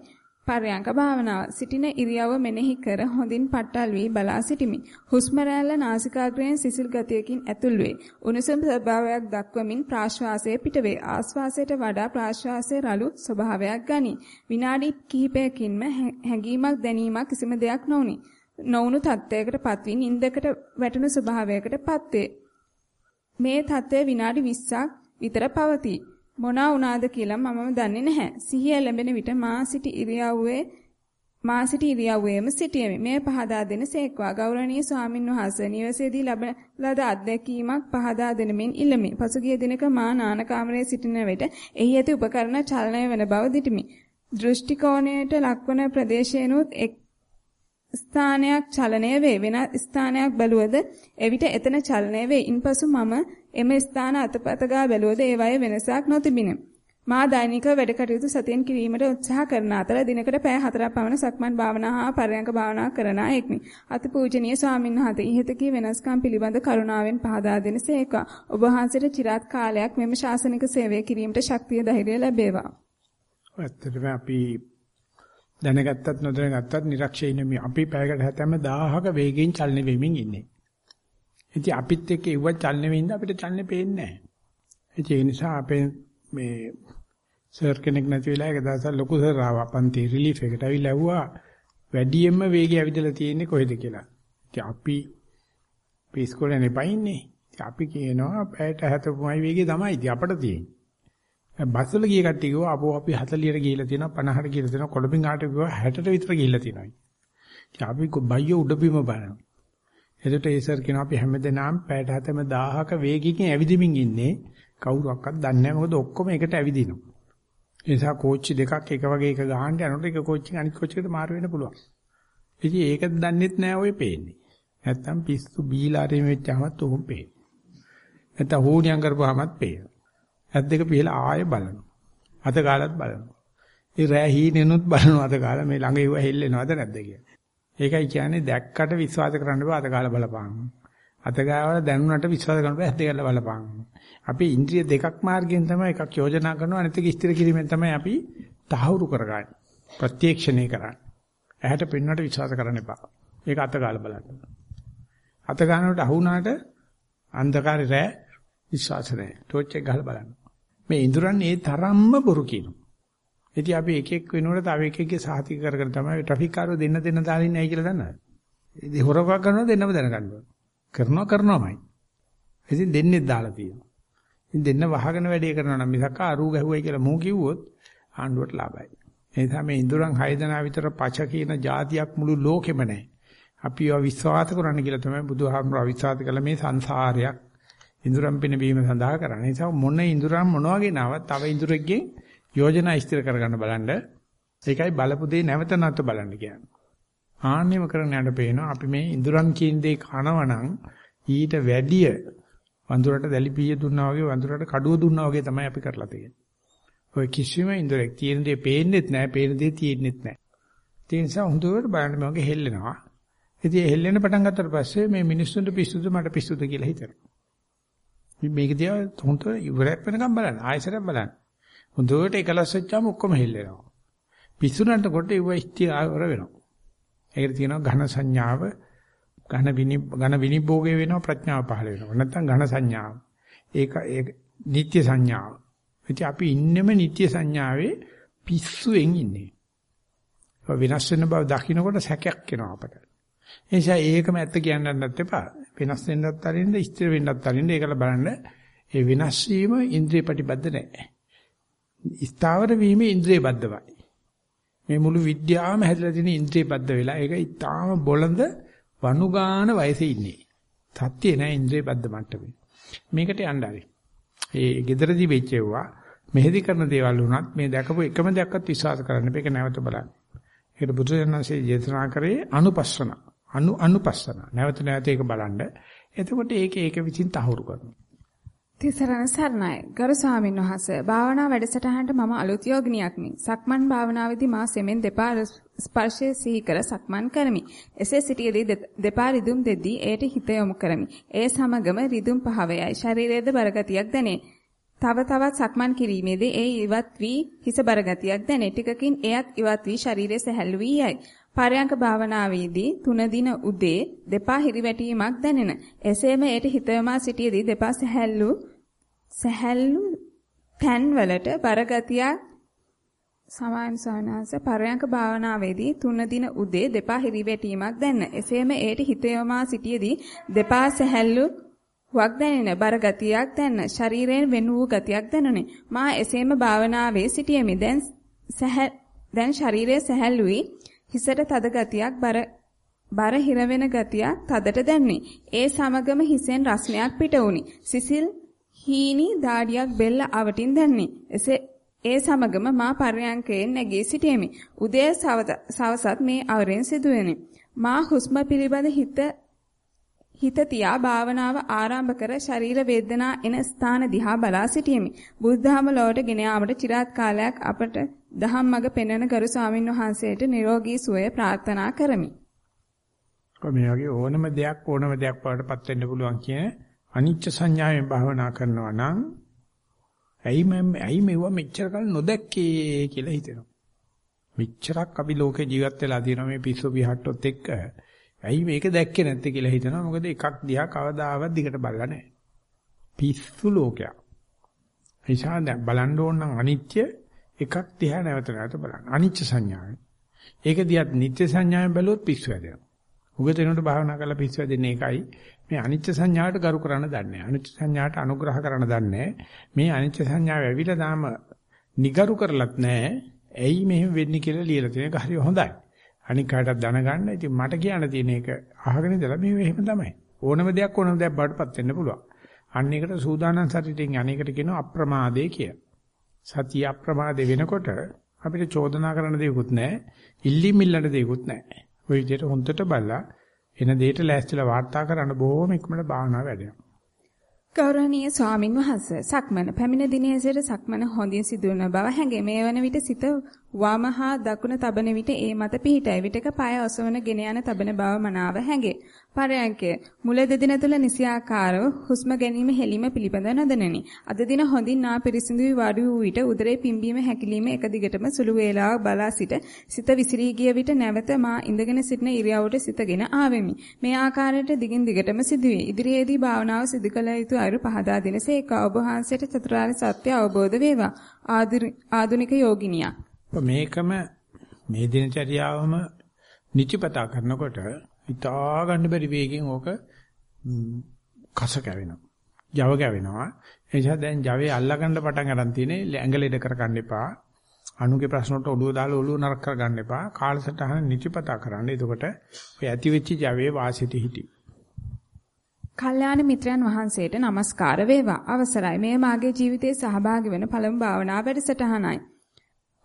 පර්යංක භාවනාව සිටින ඉරියව්ව මෙනෙහි කර හොඳින් පට්ටල් වී බලා සිටිමි. හුස්ම රැල්ල නාසිකාග්‍රයෙන් සිසිල් ගතියකින් ඇතුල් වේ. උණුසුම් ස්වභාවයක් දක්වමින් ප්‍රාශ්වාසය පිටවේ. ආශ්වාසයට වඩා ප්‍රාශ්වාසයේ රළු ස්වභාවයක් ගනී. විනාඩි කිහිපයකින්ම හැඟීමක් දැනීමක් කිසිම දෙයක් නොඋනි. නොඋණු තත්ත්වයකට පත්වී නින්දකට වැටෙන ස්වභාවයකට පත්වේ. මේ තත්ත්වය විනාඩි 20ක් විතර පවතී. මොනවා වුණාද කියලා මමම දන්නේ නැහැ. සිහිය ලැබෙන විට මා සිටි ඉරියව්වේ මා සිටි ඉරියව්වේම සිටියෙමි. මේ පහදා දෙන සේක්වා ගෞරවනීය ස්වාමින් වහන්සේ නිවසේදී ලබන ලද අත්දැකීමක් පහදා දෙනමින් ඉල්ලමි. පසුගිය දිනක මා නාන කාමරයේ සිටින විට එහි ඇති උපකරණ චලනය වන බව දිටිමි. දෘෂ්ටි කෝණයට ලක්වන ප්‍රදේශයනොත් එක් ස්ථානයක් චලනය වේ. වෙන ස්ථානයක් බැලුවද එවිට එතන චලනය වේ. ඉන්පසු මම එම ස්ථාන අතපතගා බැලුවද ඒවායේ වෙනසක් නොතිබින. මා දෛනික වැඩ කටයුතු සතියෙන් කිරීමට උත්සාහ කරන අතර දිනකට පැය 4ක් පමණ සක්මන් භාවනා හා පරයන්ක භාවනා කරන එක්මි. අතිපූජනීය ස්වාමීන් වහන්සේ ඉහත කී වෙනස්කම් පිළිබඳ කරුණාවෙන් පහදා දෙනසේක. ඔබ වහන්සේට চিරාත් කාලයක් මෙම ශාසනික සේවය කිරීමට ශක්තිය ධෛර්යය ලැබේවා. ඇත්තටම අපි දැනගත්තත් නොදැනගත්තත් නිරක්ෂේ ඉන්නේ මේ අපි පැයකට හැතැම්ම 1000ක වේගයෙන් චලන වෙමින් ඉන්නේ. ඉතින් අපිත් එක්ක ඉව චලන වෙමින් අපිට චලනේ පේන්නේ නැහැ. ඒ නිසා අපේ මේ සර් කෙනෙක් නැති වෙලා එක දවසක් ලොකු සර් ආවා පන්ති රිලීෆ් එකට. අවිලා ඇහුවා වැඩියෙන්ම වේගය ඇවිදලා තියෙන්නේ කොහෙද කියලා. ඉතින් අපි පිස්කොලේ නෙපයින්නේ. අපි කියනවා පැයට 70මයි වේගය තමයි ඉතින් අපිට තියෙන්නේ. බස් වල ගිය කට්ටිය කිව්වා අපෝ අපි 40ට ගිහිල්ලා තියෙනවා 50ට ගිහිල්ලා තියෙනවා කොළඹින් ආට කිව්වා 60ට විතර ගිහිල්ලා තියෙනවා. ඉතින් අපි බයියෝ උඩබිම බලනවා. එතකොට ඒ සර් කියනවා අපි හැමදේනම පැයට 70000ක වේගයකින් ඇවිදිමින් ඉන්නේ කවුරුවක්වත් දන්නේ නැහැ මොකද ඔක්කොම එකට ඇවිදිනවා. ඒ නිසා කෝච්චි දෙකක් එක වගේ එක ගහන්න යනකොට එක කෝච්චියෙන් අනිත් කෝච්චියකට මාරු වෙන්න පුළුවන්. ඉතින් ඒක දන්නෙත් නැහැ ඔය පේන්නේ. නැත්තම් පිස්සු බීලාරේ වෙච්චාමත් උහුම් පේන්නේ. නැත්තම් හෝනියම් කරපුවාමත් පේනවා. ඇත් දෙක පිහලා ආයෙ බලනවා. අත ගාලත් බලනවා. ඒ රෑ හීනෙනුත් බලනවා අත ගාලා මේ ළඟ ඉව හෙල්ලෙනවද නැද්ද කියලා. ඒකයි කියන්නේ දැක්කට විශ්වාස කරන්න බෑ අත ගාලා බලපං. අත ගාවල දැනුණට විශ්වාස කරන්න බෑ ඇත් දෙක බලපං. අපි ඉන්ද්‍රිය දෙකක් මාර්ගයෙන් තමයි එකක් යෝජනා කරනවා අනිත් එක ස්ථිර කිරීමෙන් තමයි අපි තහවුරු කරගන්නේ. ප්‍රත්‍යක්ෂණය කරන්නේ. ඇහැට පෙන්වන්නට විශ්වාස කරන්න එපා. ඒක අත ගාලා බලන්න. අත ගන්නකොට අහුණාට අන්ධකාරේ රෑ විශ්වාස නැහැ. ටෝච් එක ගහලා බලන්න. මේ ඉඳුරන් ඒ තරම්ම බොරු කියනවා. ඉතින් අපි එක එක වෙනකොට තව එකෙක්ගේ සාහිතික කරගෙන තමයි ට්‍රැෆික් කාරෝ දෙන්න දෙන්න දාලා ඉන්නේ කියලා දන්නවද? ඉතින් හොරකම් කරනවා දෙන්නම දැනගන්න ඕන. කරනවා කරනවාමයි. ඉතින් දෙන්නේ දාලා තියෙනවා. ඉතින් දෙන්න වහගෙන වැඩේ කරනවා නම් මිසක් අරු ගැහුවයි කියලා මෝ කිව්වොත් ආණ්ඩුවට ලාභයි. ඒ නිසා මේ ඉඳුරන් 6 දෙනා විතර පච කියන જાතියක් මුළු ලෝකෙම නැහැ. අපි ඒවා විශ්වාස කරන්න කියලා තමයි බුදුහාමුදුරුවෝ විශ්වාස කළ මේ සංසාරයක් ඉඳුරම් පිනවීම සඳහා කරන්නේ. ඒ නිසා මොන ඉඳුරම් මොන වගේ නාවත් තව ඉඳුරෙක්ගෙන් යෝජනා ඉස්තිර කරගන්න බලන්න. ඒකයි බලපු දේ නැවත නැවත බලන්න කියන්නේ. ආන්නෙම කරන යන පේනවා අපි මේ ඉඳුරම් කියන දේ කනවනම් ඊට වැඩිය වඳුරට දැලිපිය දුන්නා වගේ වඳුරට කඩුව දුන්නා වගේ තමයි අපි කරලා තියෙන්නේ. ඔය කිසිම ඉඳුරෙක් තියෙන දේ පේන්නෙත් නැහැ, පේන දේ තියෙන්නෙත් නැහැ. ඒ නිසා හොඳට බලන්න මේ වගේ හෙල්ලෙනවා. ඉතින් හෙල්ලෙන පටන් ගත්තට පස්සේ මේ මිනිස්සුන්ට පිස්සුද මට පිස්සුද කියලා හිතෙනවා. මේක දිහා හොඳට ඉවරයක් වෙනකම් බලන්න. ආයෙසරක් බලන්න. හොඳට එකලස් වෙච්චාම ඔක්කොම හෙල්ලෙනවා. පිස්සුනට කොට ඒව ඉස්තිආවර වෙනවා. ඒකට කියනවා ඝන සංඥාව ඝන විනි ඝන විනිභෝගය වෙනවා ප්‍රඥාව පහළ වෙනවා. නැත්නම් ඝන සංඥාව. ඒක ඒ නිත්‍ය සංඥාව. ඉතින් අපි ඉන්නෙම නිත්‍ය සංඥාවේ පිස්සුවෙන් ඉන්නේ. වෙනස් වෙන බව දකින්නකොට සැකයක් එනවා අපට. ඒ නිසා ඒකම ඇත්ත කියන්නත් එපා. වෙනස් වෙන්නත් අරින්න, ස්ථිර වෙන්නත් අරින්න ඒකල බලන්න. ඒ වෙනස් වීම ඉන්ද්‍රිය ප්‍රතිබද්ධ නැහැ. ස්ථාවර වීම ඉන්ද්‍රිය බද්ධවයි. මේ මුළු විද්‍යාවම හැදලා තියෙන ඉන්ද්‍රිය බද්ධ වෙලා ඒක ඊටාම බොළඳ වනුගාන වයසේ ඉන්නේ. සත්‍ය නෑ ඉන්ද්‍රිය බද්ධ මට්ටමේ. මේකට යන්න හරි. ඒ gederedi වෙච්චේවා මෙහෙදි කරන දේවල් වුණත් මේ දැකපු එකම දෙයක්වත් විශ්වාස කරන්න මේක නැවත බලන්න. ඒකට බුදුරජාණන්සේ දේශනා කරේ අනුපස්සන. අනු අනුපස්සන. නැවත නැවත ඒක බලන්න. එතකොට ඒක ඒක විසින් තහවුරු කරනවා. තිසරණ සර්ණයි ගරු ස්වාමීන් වහන්සේ භාවනා වැඩසටහනට මම අලුත් යෝගිනියක් මි. සක්මන් භාවනාවේදී මා සෙමෙන් දෙපා ස්පර්ශයේ සිහි කර සක්මන් කරමි. එසේ සිටියේදී දෙපා රිදුම් දෙද්දී එයට හිත යොමු කරමි. ඒ සමගම රිදුම් පහවයයි ශරීරයේද බරගතියක් දැනේ. තව තවත් සක්මන් කිරීමේදී ඒ ඉවත් වී හිස බරගතියක් දැනේ. ටිකකින් එයත් ඉවත් වී ශරීරය සැහැල්ලු වී යයි. පරයන්ක භාවනාවේදී තුන දින උදේ දෙපා හිරිවැටීමක් දැනෙන. එසේම ඒට හිතවමා සිටියේදී දෙපා සැහැල්ලු සැහැල්ලු තැන්වලට බරගතියක් සමාන සවනාස පරයන්ක භාවනාවේදී තුන දින උදේ දෙපා හිරිවැටීමක් දැන්න. එසේම ඒට හිතවමා සිටියේදී දෙපා සැහැල්ලු වක් දැනෙන බර ගතියක් දැන්න. ශරීරයෙන් වෙන වූ ගතියක් දැනුනේ. මා එසේම භාවනාවේ සිටියෙමි. දැන් දැන් ශරීරය සැහැල්ලුයි. හිසට තද ගතියක් බර බර හිර වෙන ගතියක් තදට දැන්නේ. ඒ සමගම හිසෙන් රස්නයක් පිට වුනි. සිසිල් හීනි දාඩියක් බෙල්ල අවටින් දැන්නේ. එසේ ඒ සමගම මා පර්යංකයෙන් නැගී සිටියෙමි. උදේ සවසත් මේ අවරෙන් සිදුවෙනි. මා හුස්ම පිළිබඳ හිත හිත තියා භාවනාව ආරම්භ කර ශරීර වේදනා එන ස්ථාන දිහා බලා සිටියෙමි. බුද්ධහම ලොවට ගෙන යාමට চিරාත් කාලයක් අපට දහම් මඟ පෙන්වන ගරු ස්වාමින් වහන්සේට නිරෝගී සුවය ප්‍රාර්ථනා කරමි. මේ වගේ ඕනම දෙයක් ඕනම දෙයක් වලටපත් වෙන්න පුළුවන් කියන අනිච්ච සංඥාවෙන් භාවනා කරනවා නම් ඇයි මම ඇයි මෙව මෙච්චර කල් නොදැක්කේ කියලා හිතෙනවා. මෙච්චරක් අපි ලෝකේ ජීවත් වෙලා තියෙනවා මේ පිස්සු පිහට්ටොත් එක්ක. ඇයි මේක දැක්කේ නැත්තේ කියලා හිතනවා. මොකද එකක් දිහා කවදාවත් දිගට බලලා නැහැ. පිස්සු ලෝකයක්. නිසා දැන් බලන්න ඕන නම් අනිත්‍ය එකක් දිහා නැවත නැවත බලන්න. අනිච්ච සංඥාවයි. ඒක දිහා නිත්‍ය සංඥාවෙන් බැලුවොත් පිස්සු වැදෙනවා. උගත වෙනකොට භාවනා කරලා පිස්සු වැදෙන්නේ ඒකයි. මේ අනිච්ච සංඥාවට ගරු කරන්න දන්නේ නැහැ. අනිච්ච සංඥාට අනුග්‍රහ කරන්න දන්නේ මේ අනිච්ච සංඥාව ඇවිල්ලා තාම නිගරු කරලත් නැහැ. ඇයි මෙහෙම වෙන්නේ කියලා ලියලා තියෙන එක හරි හොඳයි. අනික් කාටත් දැනගන්න. ඉතින් මට කියන්න තියෙන එක අහගෙන ඉඳලා මේ එහෙම තමයි. ඕනම දෙයක් ඕනම දෙයක් බාටපත් වෙන්න පුළුවන්. අන්න ඒකට සූදානම් ශරීරයෙන් අනේකට කියනවා අප්‍රමාදේ කිය. සතිය අප්‍රමාදේ වෙනකොට අපිට චෝදනා කරන්න දෙයක්වත් නැහැ. ඉල්ලි මිල්ලට දෙයක්වත් නැහැ. ওই විදිහට හොඳට බලලා එන දෙයට ලෑස්තිලා වාර්තා කරන්න බොහොම ඉක්මනට භාවනාව වැඩෙනවා. ගෞරවනීය ස්වාමින් වහන්සේ සක්මන පැමිණ දිනේ සිට සක්මන හොඳින් සිදුවන බව හැඟේ මේ වන විට සිත වම හා දකුණ තබන විට ඒ මත පිහිටයි. විටක পায় ඔසවන ගෙන යන තබන බව මනාව හැඟේ. පරයන්කය. මුල දෙදින තුල නිසියාකාරව හුස්ම ගැනීම හෙලීම පිළිබඳ නොදැනිනි. අද දින හොඳින් නා පිරිසිදුයි වාඩි වූ විට උදරේ පිම්බීම හැකිලිම එක දිගටම සුළු වේලාවක් බලා සිට සිත විසිරී ගිය විට නැවත මා ඉඳගෙන සිටින ඉරියව්වට සිතගෙන ආවෙමි. මේ ආකාරයට දිගින් දිගටම සිදුවේ. ඉදිරියේදී භාවනාව සිදු කළ යුතු අයුරු පහදා දෙනසේක ඔබ වහන්සේට චතුරාර්ය සත්‍ය අවබෝධ වේවා. ආධුනික යෝගිනියක් මේකම මේ දිනචරියාවම නිචිපතා කරනකොට හිතා ගන්න බැරි වේගෙන් ඕක කස කැවෙනවා. Java කැවෙනවා. ඒ නිසා දැන් Java අල්ලගන්න පටන් ගන්න තියෙන්නේ ඇඟලෙඩ කරගන්න එපා. අනුගේ ප්‍රශ්න වලට ඔළුව දාලා ඔළුව නරක කරගන්න එපා. කාලසටහන නිචිපතා කරන්න. එතකොට ඔය ඇති වෙච්ච Java වාසිත හිටි. කල්යාණ මිත්‍රයන් වහන්සේට নমස්කාර වේවා. අවසරයි. මේ මාගේ ජීවිතයේ සහභාගී වෙන පළමු භාවනා වැඩසටහනයි.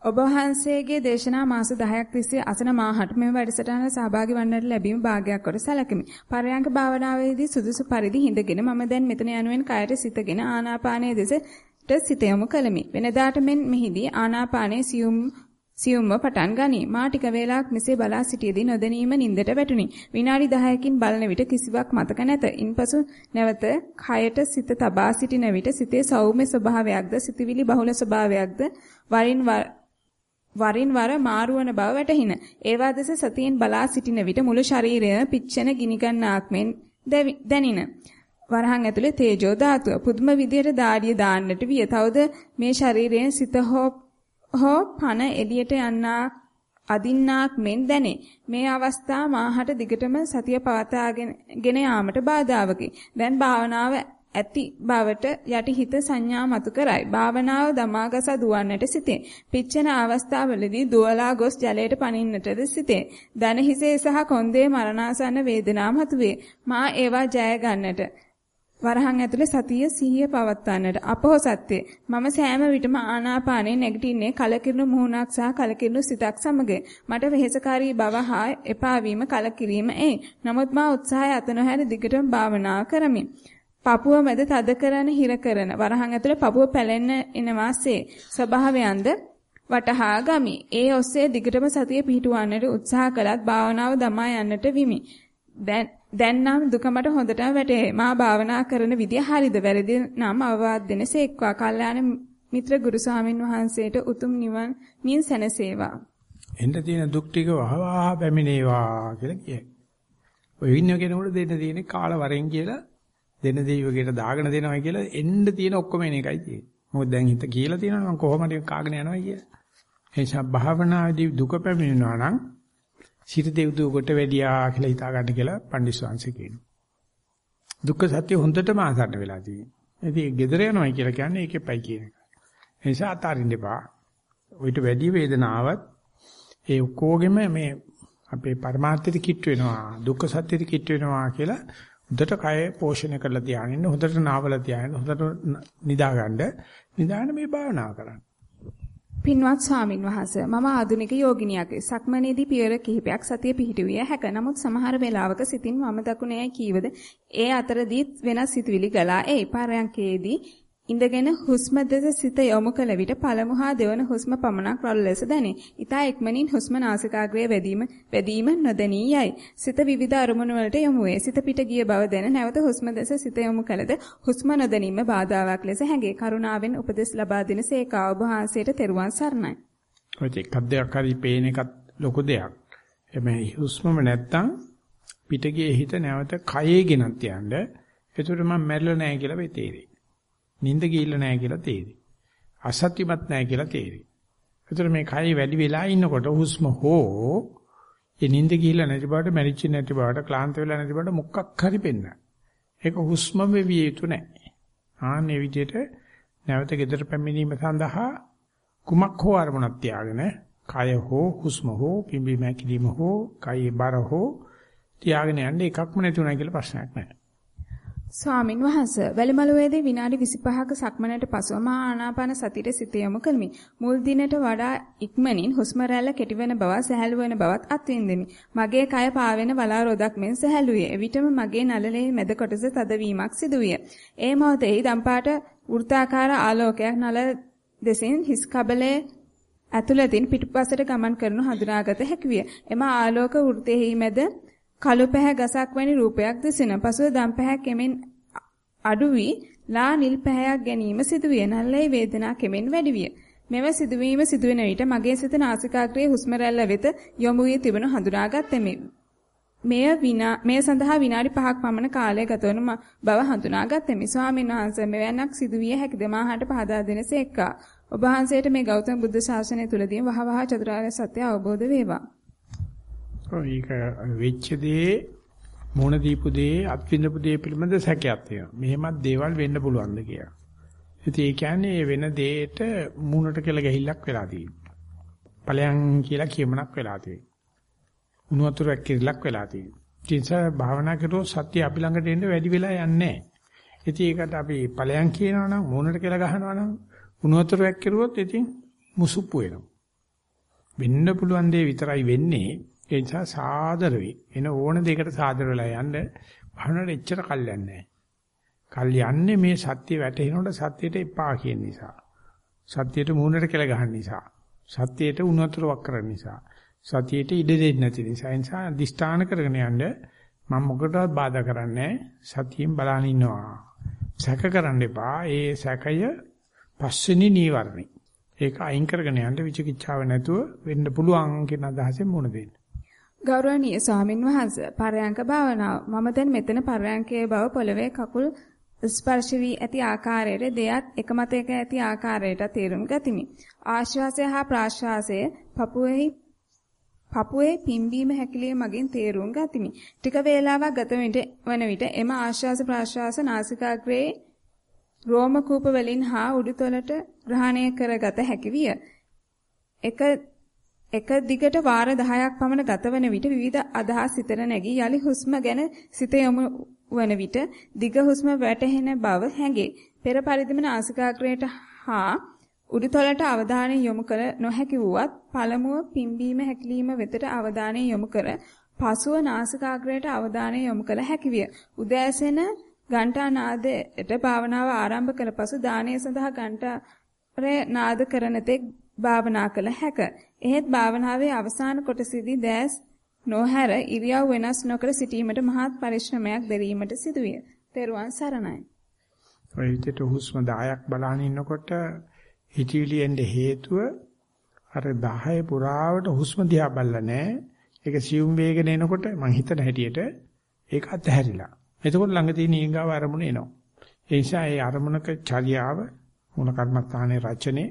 ඔබ වහන්සේගේ දේශනා මාස 10ක් තිස්සේ අසන මාහට මෙම වැඩසටහන සහභාගී වන්නට ලැබීම භාගයක් කොට සැලකමි. පරයන්ක භාවනාවේදී සුදුසු පරිදි හිඳගෙන මම දැන් මෙතන යනුවෙන් කයට සිතගෙන ආනාපානයේ දෙසට සිත යොමු කළමි. වෙනදාට මෙන් මෙහිදී ආනාපානයේ සියුම් සියුම්ව පටන් ගනී. මා ටික වේලාවක් මෙසේ බලා සිටියේදී නොදැනීම නින්දට වැටුනි. විනාඩි 10කින් බලන විට කිසිවක් මතක නැත. ඉන්පසු නැවත කයට සිත තබා සිටින විට සිතේ සෞම්‍ය ස්වභාවයක්ද සිතවිලි බහුල ස්වභාවයක්ද වරින් වර වරින් වර මාරුවන බව වැටහින. ඒවා දෙස සතියෙන් බලා සිටින විට මුළු ශරීරය පිච්චෙන ගිනිගන්නාක් මෙන් දැනින. වරහන් ඇතුලේ තේජෝ ධාතුව පුදුම විදියට දාඩිය දාන්නට විය. තවද මේ ශරීරයෙන් සිත හෝ පන එළියට යන්නා අදින්නාක් මෙන් දැනේ. මේ අවස්ථා මාහට දිගටම සතිය පවත්වාගෙන යාමට බාධාවකි. දැන් භාවනාව ඇති බවට යටිහිත සංඥා මතු කරයි. භාවනාව දමාගස දුවන්නට සිටේ. පිච්චෙන අවස්ථාවලදී දුවලා ගොස් ජලයට පනින්නටද සිටේ. දන හිසේ සහ කොන්දේ මරණාසන්න වේදනා මතුවේ. මා ඒවා ජය ගන්නට වරහන් ඇතුලේ සතිය සිහිය පවත්වන්නට අපොහසත්ය මම සෑම විටම ආනාපානේ නැගිටින්නේ කලකිරුණු මුහුණක් සහ කලකිරුණු සිතක් සමග මට වෙහෙසකාරී බව හා එපා වීම කලකිරීම ඒ නමුත් මා උත්සාහය අත නොහැර දිගටම භාවනා කරමි පපුව මැද තද කරන හිර කරන වරහන් ඇතුලේ පපුව පැලෙන්න එනවාසේ ස්වභාවයන්ද වටහා ගමි. ඒ ඔස්සේ දිගටම සතිය පිහිටුවන්නට උත්සාහ කළත් භාවනාව දමා යන්නට විමි. දැන් දැන් නම් දුක මට හොඳටම වැටේ. මා භාවනා කරන විදිය හරිද වැරදි නම් අවවාද දෙනසේක්වා. කල්යාණ මිත්‍ර ගුරු ස්වාමින් වහන්සේට උතුම් නිවන් මින් සැනසේවා. එන්න තියෙන දුක් ටික වහවහ පැමිණේවා කියලා කියයි. ඔය ඉන්න කෙනෙකුට දෙන්න තියෙන්නේ කාල වරෙන් කියලා දෙන දෙයියකට දාගෙන දෙනවා කියලා එන්න තියෙන ඔක්කොම එන එකයි තියෙන්නේ. මොකද දැන් හිත කියලා තියෙනවා මම කොහොමද කාගෙන යනවා කියලා. ඒ නිසා භාවනාදී දුක පැමිණෙනවා නම් සිත දෙව්දුව කොට වැඩියා කියලා හිතා ගන්න කියලා පණ්ඩිස් වංශේ කියනවා. දුක්ඛ සත්‍ය හොඳටම ආසන්න වෙලා තියෙනවා. ඉතින් gedere යනවා කියලා කියන්නේ ඒකෙපයි කියන එක. ඒ නිසා අතාරින්න එපා. ඔయిత වැඩි වේදනාවක් ඒ ඔක්කොගෙම මේ අපේ පරමාර්ථයට කිට් වෙනවා දුක්ඛ සත්‍යෙට කිට් වෙනවා කියලා හොඳට කය පෝෂණය කරලා තියාගෙන හොඳට නාවල තියාගෙන හොඳට නිදාගන්න නිදාගෙන මේ භාවනාව කරන්න. පින්වත් ස්වාමින් වහන්සේ මම ආධුනික යෝගිනියක්. සක්මනේදී පියවර කිහිපයක් සතිය පිහිටුවිය හැක. නමුත් සමහර වෙලාවක සිතින් වම දකුණේ කීවද ඒ අතරදී වෙනස් සිතුවිලි ගලා ඒ පරයන්කේදී ඉඳගෙන හුස්ම දෙස සිත යොමු කළ විට පළමු හා දෙවන හුස්ම පමණක් රළු ලෙස දැනේ. ඊතා ඉක්මනින් හුස්ම නාසිකාග්‍රයේ වැඩිම වැඩිම නොදැනී යයි. සිත විවිධ අරමුණු වලට යොමු වේ. සිත පිට ගිය බව දැන නැවත හුස්ම දෙස සිත යොමු කළද හුස්ම නොදැනීම බාධාවක් ලෙස හැඟේ. කරුණාවෙන් උපදෙස් ලබා දෙන සේකා ඔබ වහන්සේට තෙරුවන් සරණයි. ඔය එකක් දෙකක් හරි පේන එකත් ලොකු දෙයක්. එමේ හුස්මම නැත්තම් පිටගේ හිත නැවත කයේ ගෙනත් යන්න. ඒතර මම මැරිලා නැහැ කියලා වෙ තේරෙයි. නිින්ද ගිහිල්ලා නැහැ කියලා තේරෙයි. අසත්‍යමත් නැහැ කියලා තේරෙයි. ඒතර මේ කය වැඩි වෙලා ඉන්නකොට හුස්ම හෝ ඒ නිින්ද ගිහිල්ලා නැති බවට මැරිච්ච නැති බවට ක්ලාන්ත වෙලා නැති බවට මොකක් හරි පෙන්න. ඒක හුස්ම වෙවිය යුතු නැහැ. ආන්නේ විදිහට නැවත gedara පැමිණීම සඳහා කුමක් හෝ අරමුණක් තියාගෙන කය හෝ හුස්ම හෝ පිම්බි මැකිලිම හෝ කයේ බර හෝ තියාගෙන යන්න එකක්ම නැති උනායි කියලා ප්‍රශ්නයක් නැහැ. ස්වාමින් වහන්සේ වැලිමලුවේදී විනාඩි 25ක සක්මනට පසුව මා ආනාපාන සතියේ සිත යොමු කළමි. මුල් දිනට වඩා ඉක්මනින් හුස්ම රැල්ල කෙටිවෙන බව සැහැළු වෙන බවත් අත්විඳෙමි. මගේ කය පාවෙන බලා රොදක් මෙන් සැහැළුවේ. එවිටම මගේ නළලේ මැද කොටස තදවීමක් සිදුවිය. ඒ මොහොතේ දම්පාට වෘත්තාකාර ආලෝකයක් නළ දෙසින් හිස් කබලේ ඇතුළතින් පිටුපසට ගමන් කරනු හඳුනාගත හැකිය. එම ආලෝක වෘතෙහි මැද කළු පැහැ ගසක් වැනි රූපයක් දිසින. පසුව දම් පැහැ කෙමෙන් අඩු වී ලා නිල් පැහැයක් ගැනීම සිදුවිය. නල්ලේ වේදනා කෙමෙන් වැඩි විය. මෙව සිදුවීම සිදුවෙන විට මගේ සිත නාසිකාග්‍රයේ හුස්ම රැල්ල වෙත යොමු වී තිබෙනු හඳුනාගත්තෙමි. මෙය විනා මෙය සඳහා විනාඩි 5ක් පමණ කාලය ගතවන බව හඳුනාගත්තෙමි. ස්වාමීන් වහන්සේ මෙවැන්නක් සිදුවිය හැකිද මාහට පහදා දෙනසේක්කා. ඔබ වහන්සේට මේ ගෞතම බුද්ධ ශාසනය තුලදී වහවහ චතුරාර්ය සත්‍ය අවබෝධ වේවා. ඒක වෙච්ච දේ මොන දීපු දේ අත්විඳපු දේ පිළිබඳ සැකයක් තියෙනවා. මෙහෙමත් දේවල් වෙන්න පුළුවන්ද කියලා. ඉතින් ඒ කියන්නේ වෙන දෙයට මූණට කියලා ගැහිල්ලක් වෙලා තියෙනවා. ඵලයන් කියලා කියමනක් වෙලා තියෙනවා. උණු වතුරක් කිරිලක් වෙලා තියෙනවා. ඒ නිසා භාවනා කරොත් සත්‍ය අපි ළඟට එන්න වැඩි වෙලා යන්නේ නැහැ. ඉතින් ඒකට අපි ඵලයන් කියනවා නම් මූණට කියලා ගහනවා නම් උණු වතුරක් කිරුවොත් ඉතින් මුසුප්පු වෙනවා. වෙන්න පුළුවන් දේ විතරයි වෙන්නේ ඒ නිසා සාදර වෙයි. එන ඕන දෙයකට සාදර වෙලා යන්න භවනට එච්චර කල් යන්නේ කල් යන්නේ මේ සත්‍ය වැටෙනකොට සත්‍යයට එපා කියන නිසා. සත්‍යයට මූණට කියලා ගහන නිසා. සත්‍යයට උණුතර වක් කරන නිසා. සතියට ඉඩ දෙන්නේ නැති නිසා. ඒ නිසා දිෂ්ඨාන කරගෙන යන්න මම මොකටවත් බාධා කරන්නේ සතියෙන් බලන් ඉන්නවා. සැක කරන්න එපා. ඒ සැකය පස්වෙනි නීවරණේ. ඒක අයින් කරගෙන යන්න විචිකිච්ඡාව නැතුව වෙන්න පුළුවන් කියන අදහසෙන් මුණ දෙන්න. ගෞරවනීය ස්වාමින් වහන්සේ පරයන්ක භාවනාව. මම දැන් මෙතන පරයන්කයේ බව පොළවේ කකුල් ස්පර්ශ වී ඇති ආකාරයට දෙයත් එකමතයක ඇති ආකාරයට තේරුම් ගතිමි. ආශ්වාසය හා ප්‍රාශ්වාසය පපුවේ පපුවේ පිම්බීම හැකිලිම මගින් තේරුම් ගතිමි. ටික වේලාවක් ගත වන විට එම ආශ්වාස ප්‍රාශ්වාස නාසිකාග්‍රේ රෝම කූප වලින් හා උඩුතලට ග්‍රහණය කරගත හැකි විය. එක එක දිගට වාර 10ක් පමණ ගතවන විට විවිධ අදහස් සිතට නැගී යලි හුස්ම ගැන සිත යොමු වන විට දිග හුස්ම වැටහෙන බව හැඟේ. පෙර පරිදිම නාසිකාග්‍රයට හා උඩුතලට අවධානය යොමු කර නොහැකි වුවත් පළමුව පිම්බීම හැකිලිම වෙතට අවධානය යොමු කර පසුව නාසිකාග්‍රයට අවධානය යොමු කළ හැකි විය. උදෑසන ගන්ටා නාදයට භාවනාව ආරම්භ කළ පසු දානය සඳහා ගන්ටා නාද කරන තෙක් භාවනා කළ හැක. එහෙත් භාවනාවේ අවසාන කොටසදී දැස් නොහැර ඉරියව් වෙනස් නොකර සිටීමට මහත් පරිශ්‍රමයක් දැරීමට සිදුවිය. තෙරුවන් සරණයි. ඔය විදිහට හුස්ම 10ක් බලන ඉන්නකොට හිතවිලි එන්නේ හේතුව අර 10 පුරාවට හුස්ම දිහා බලලා නැහැ. ඒක සියුම් වේගන එනකොට මං හිතන හැටියට ඒක අතහැරිලා. එතකොට ළඟ තියෙන ඊගාව අරමුණ එනවා. ඒ නිසා ඒ අරමුණක චර්යාව මූල කර්මස්ථානයේ රචනයේ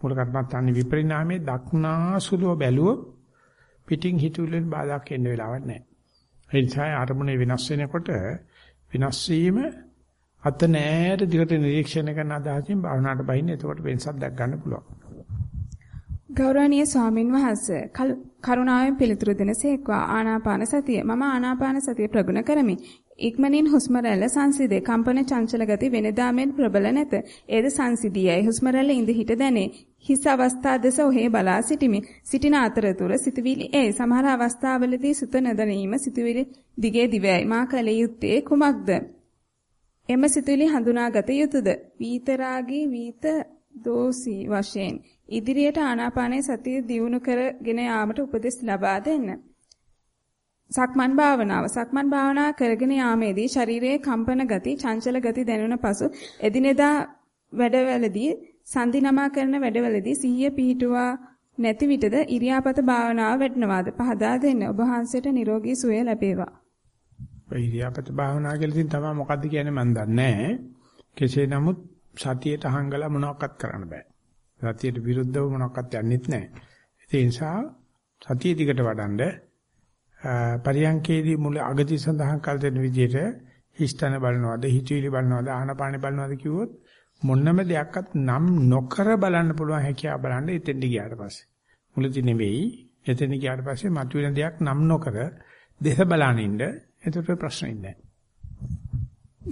මූල කර්මත්තාන්නේ විපරිණාමයේ දක්නාසුලව බැලුවොත් පිටින් හිතුවලෙන් බාධාක් එන්න වෙලාවක් නැහැ. ඒ නිසා අරමුණේ වෙනස් වෙනකොට වෙනස් වීම අත නෑර දිගට නිරීක්ෂණය කරන අදහසින් භාවනාවට බහින්න එතකොට වෙනසක් දැක් ගන්න පුළුවන්. ගෞරවනීය ස්වාමින් වහන්සේ කරුණාවෙන් පිළිතුරු දෙනසේක්වා ආනාපාන සතිය මම ආනාපාන සතිය ප්‍රගුණ කරමි ඉක්මනින් හුස්ම රැල්ල සංසිදේ. කම්පන චංචල ගති වෙනදා මෙන් ප්‍රබල නැත. ඒද සංසිදියයි. හුස්ම රැල්ල ඉඳ හිට දැනේ. හිස් අවස්ථා දෙස ඔහේ බලා සිටිමි. සිටින අතරතුර සිතවිලි ඒ සමහර අවස්ථාවලදී සුත නොදැනීම සිතවිලි දිගේ දිවයි. මා කල යුත්තේ කුමක්ද? එම සිතවිලි හඳුනාගත යුතුයද? වීතරාගී වීත දෝසී වශයෙන් ඉදිරියට ආනාපානයේ සතිය දියුණු කරගෙන යාමට උපදෙස් ලබා දෙන්න. සක්මන් භාවනාව සක්මන් භාවනා කරගෙන යාමේදී ශරීරයේ කම්පන ගති, චංචල ගති දැනුන පසු එදිනෙදා වැඩවලදී සන්ධි නමා කරන වැඩවලදී සිහිය පිහිටුවා නැති විටද ඉරියාපත භාවනාව වැඩනවාද පහදා දෙන්න. ඔබ වහන්සේට නිරෝගී සුවය ලැබේවා. ඔය ඉරියාපත භාවනාව කියලා ඉතින් තමයි මොකද්ද කියන්නේ මන් දන්නේ නැහැ. කෙසේ නමුත් සතියට හංගලා මොනවක්වත් කරන්න බෑ. සතියට විරුද්ධව මොනවක්වත් යන්නෙත් නැහැ. ඒ නිසා සතිය දිගට වඩන්ඩ පරියංකේදී මුල අගති සඳහන් කළ දෙන විදිහට හිස්තන බලනවාද හිතවිලි බලනවාද ආහනපාන බලනවාද කිව්වොත් මොන්නම දෙයක්වත් නම් නොකර බලන්න පුළුවන් හැකියාව බලන්න එතෙන්ට ගියාට පස්සේ. මුලදී නෙවෙයි එතෙන් ගියාට පස්සේ මතුවෙන දෙයක් නම් නොකර දෙස බලනින්න එතකොට ප්‍රශ්න ඉන්නේ.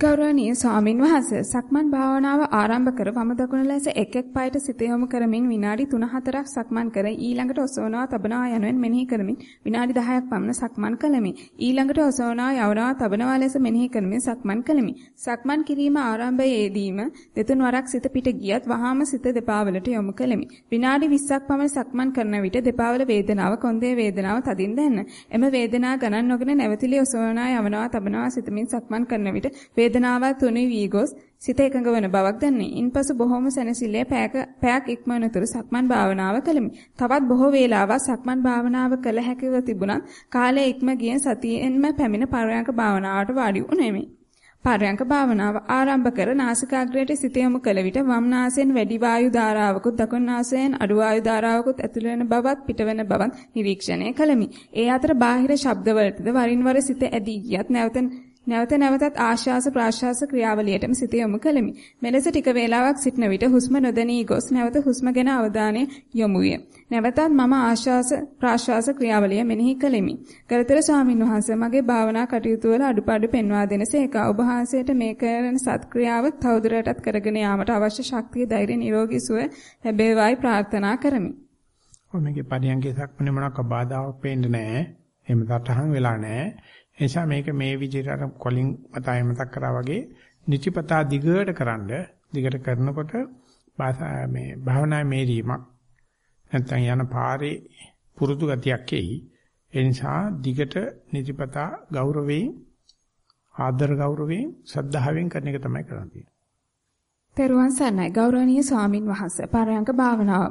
ගෞරවනීය ස්වාමින් වහන්සේ සක්මන් භාවනාව ආරම්භ කර වම දකුණ ලෙස එක් එක් පායට සිත යොමු කරමින් විනාඩි 3-4ක් සක්මන් කර ඊළඟට ඔසවනවා තබනවා යනුවෙන් මෙනෙහි කරමින් විනාඩි 10ක් පමණ සක්මන් කළෙමි. ඊළඟට ඔසවනවා යවනවා තබනවා ලෙස මෙනෙහි කරමින් සක්මන් කළෙමි. සක්මන් කිරීම ආරම්භයේදීම දෙතුන් වරක් සිත පිට ගියත් වහාම සිත දෙපා වලට යොමු කළෙමි. විනාඩි 20ක් පමණ සක්මන් කරන විට දෙපා වල වේදනාව කොන්දේ වේදනාව තදින් දැනෙන. එම වේදනාව ගණන් නොගෙන නැවතිලි ඔසවනවා යවනවා තබනවා සිතමින් සක්මන් කරන විට වේදනාව තුනී වී ගොස් සිත එකඟ වන බවක් දැනේ. ඉන්පසු බොහොම සැනසille පැයක පැයක් ඉක්මනතුරු සක්මන් භාවනාව කළෙමි. තවත් බොහෝ වේලාවක් සක්මන් භාවනාව කළ හැකිව තිබුණත් කාලය ඉක්ම ගිය සතියෙන්ම පැමිණ පරයන්ක භාවනාවට වාඩි වුනේමි. පරයන්ක භාවනාව ආරම්භ කර නාසිකාග්‍රයට සිත යොමු කළ විට වම් නාසයෙන් වැඩි වායු ධාරාවකුත් දකුණු නාසයෙන් අඩු වායු ධාරාවකුත් ඇතුළු වෙන බවත් පිටවෙන බවත් නිරීක්ෂණය කළෙමි. ඒ අතර බාහිර ශබ්දවලටද වරින් වර සිත ඇදී ගියත් නැවත නැවත නැවතත් ආශ්වාස ප්‍රාශ්වාස ක්‍රියාවලියටම සිත යොමු කළෙමි. මෙලෙස ටික වේලාවක් සිටන විට හුස්ම නොදැනී ගොස් නැවත හුස්ම ගැන අවධානය යොමු විය. නැවතත් මම ආශ්වාස ප්‍රාශ්වාස ක්‍රියාවලිය මෙනෙහි කළෙමි. ගරුතර ස්වාමින් වහන්සේ මගේ භාවනා කටයුතු වල අඩුපාඩු පෙන්වා දෙනසේක ඔබ වහන්සේට මේ කරන සත්ක්‍රියාව තවදුරටත් කරගෙන යාමට අවශ්‍ය ශක්තිය ධෛර්ය නිරෝගී සුව ලැබේවායි ප්‍රාර්ථනා කරමි. ඔය මේකේ පරියන්කේ සක්මනේ මොනක් බාධාවක් පේන්නේ නැහැ. එහෙම තටහන් වෙලා නැහැ. නිසා මේක මේ විදිහට අර කොලින් මතය මතක් කරා වගේ නිතිපතා දිගට කරන්ඩ දිගට කරනකොට මේ භාවනා මේරීමක් නැත්නම් යන පාරේ පුරුදු ගතියක් එයි. ඒ නිසා දිගට නිතිපතා ගෞරවයෙන් ආදර ගෞරවයෙන් සද්ධාවෙන් කරන එක තමයි කරන්නේ. තෙරුවන් සරණයි ගෞරවනීය ස්වාමින් වහන්සේ. පරයන්ක භාවනාව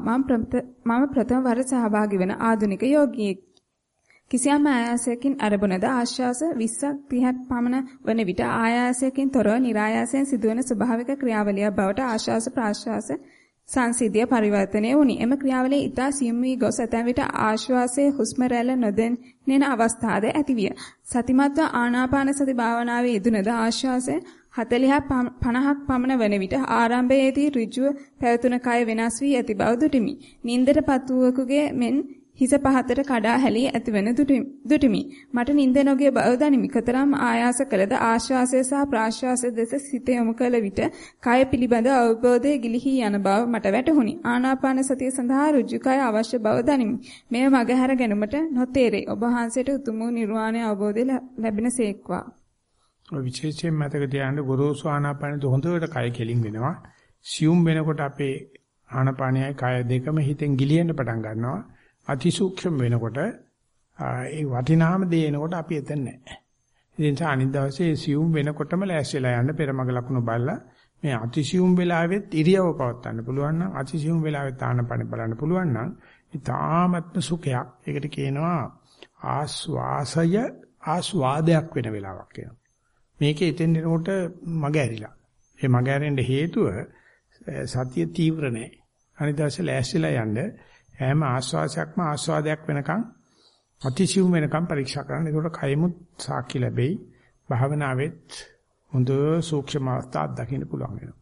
මම ප්‍රථම වර සහභාගී වෙන ආධුනික යෝගියෙක්. කිසියම් ආයාසයකින් අරබුණද ආශ්වාස 20ක් 30ක් පමණ වන විට ආයාසයකින් තොරව નિરાයාසයෙන් සිදුවන ස්වභාවික ක්‍රියාවලියක් බවට ආශ්වාස ප්‍රාශ්වාස සංසිද්ධිය පරිවර්තනය වුණි. එම ක්‍රියාවලිය ඊතා සියුම් වී ගොස් ඇතැම් විට ආශ්වාසයේ හුස්ම රැල්ල නොදැනෙන අවස්ථාද ඇතිවිය. සතිමත්ව ආනාපාන සති භාවනාවේ යෙදුනද ආශ්වාසය 40ක් 50ක් පමණ වන විට ආරම්භයේදී ඍජුව පැවතුන කය වෙනස් වී ඇති බව දුටිමි. නින්දටපත් වූවෙකුගේ මෙන් හිස පහතට කඩා හැලී ඇතිවන දුටිමි. මට නිින්ද නොගිය බව දනිමි. කතරම් ආයාස කළද ආශ්වාසය සහ ප්‍රාශ්වාසය දෙස සිත යොමු කළ විට කය පිළිබඳ අවබෝධය ගිලිහි යන බව මට වැටහුණි. ආනාපාන සතිය සඳහා ඍජු කය අවශ්‍ය බව දනිමි. මෙය මගහැර ගැනීමට නොතේරේ. ඔබ වහන්සේට උතුම් වූ නිර්වාණය අවබෝධය ලැබෙන සේක්වා. ඔය විශේෂයෙන් මතක තියාගන්න ගොරෝසු ආනාපානෙ හොඳට කය කෙලින් වෙනවා. සියුම් වෙනකොට අපේ ආනාපානයයි කය දෙකම හිතෙන් ගිලිහෙන්න පටන් ගන්නවා. අතිසූක්ෂම වෙනකොට ඒ වටිනාම දේ එනකොට අපි එතන නැහැ. ඒ නිසා අනිත් දවසේ සියුම් වෙනකොටම ලෑස්තිලා යන්න පෙරමග ලකුණු බලලා මේ අතිසියුම් වෙලාවෙත් ඉරියව පවත්වන්න පුළුවන් නම් අතිසියුම් වෙලාවෙත් ආනපන බලන්න පුළුවන් නම් ඊ타මත්ම සුඛයක්. ඒකට කියනවා ආස්වාසය ආස්වාදයක් වෙන වෙලාවක් කියනවා. මේකේ එතෙන් එනකොට මග ඇරිලා. ඒ මග ඇරෙන්න හේතුව සතිය තීව්‍ර නැහැ. අනිත් දවසේ ලෑස්තිලා යන්න හැම ආස්වාසයක්ම ආස්වාදයක් වෙනකන් අතිසියුම් වෙනකන් පරීක්ෂා කරන්න. ඒකට කයමුත් සාක්ෂි ලැබෙයි. භාවනාවෙත් හොඳ සූක්ෂම අවස්ථා දකින්න පුළුවන් වෙනවා.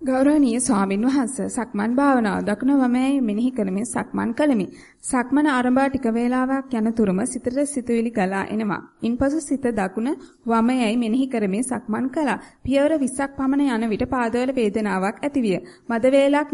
ගෞරවනීය ස්වාමින් වහන්සේ සක්මන් භාවනාව දක්න වමයි මෙනෙහි කරමින් සක්මන් කළෙමි. සක්මන ආරම්භ ටික වේලාවක් යන තුරුම සිතට සිතුවිලි ගලා එනවා. ඉන්පසු සිත දකුණ වමයයි මෙනෙහි කරමින් සක්මන් කළා. පියවර 20ක් පමණ යන විට පාදවල වේදනාවක් ඇතිවිය. මද වේලක්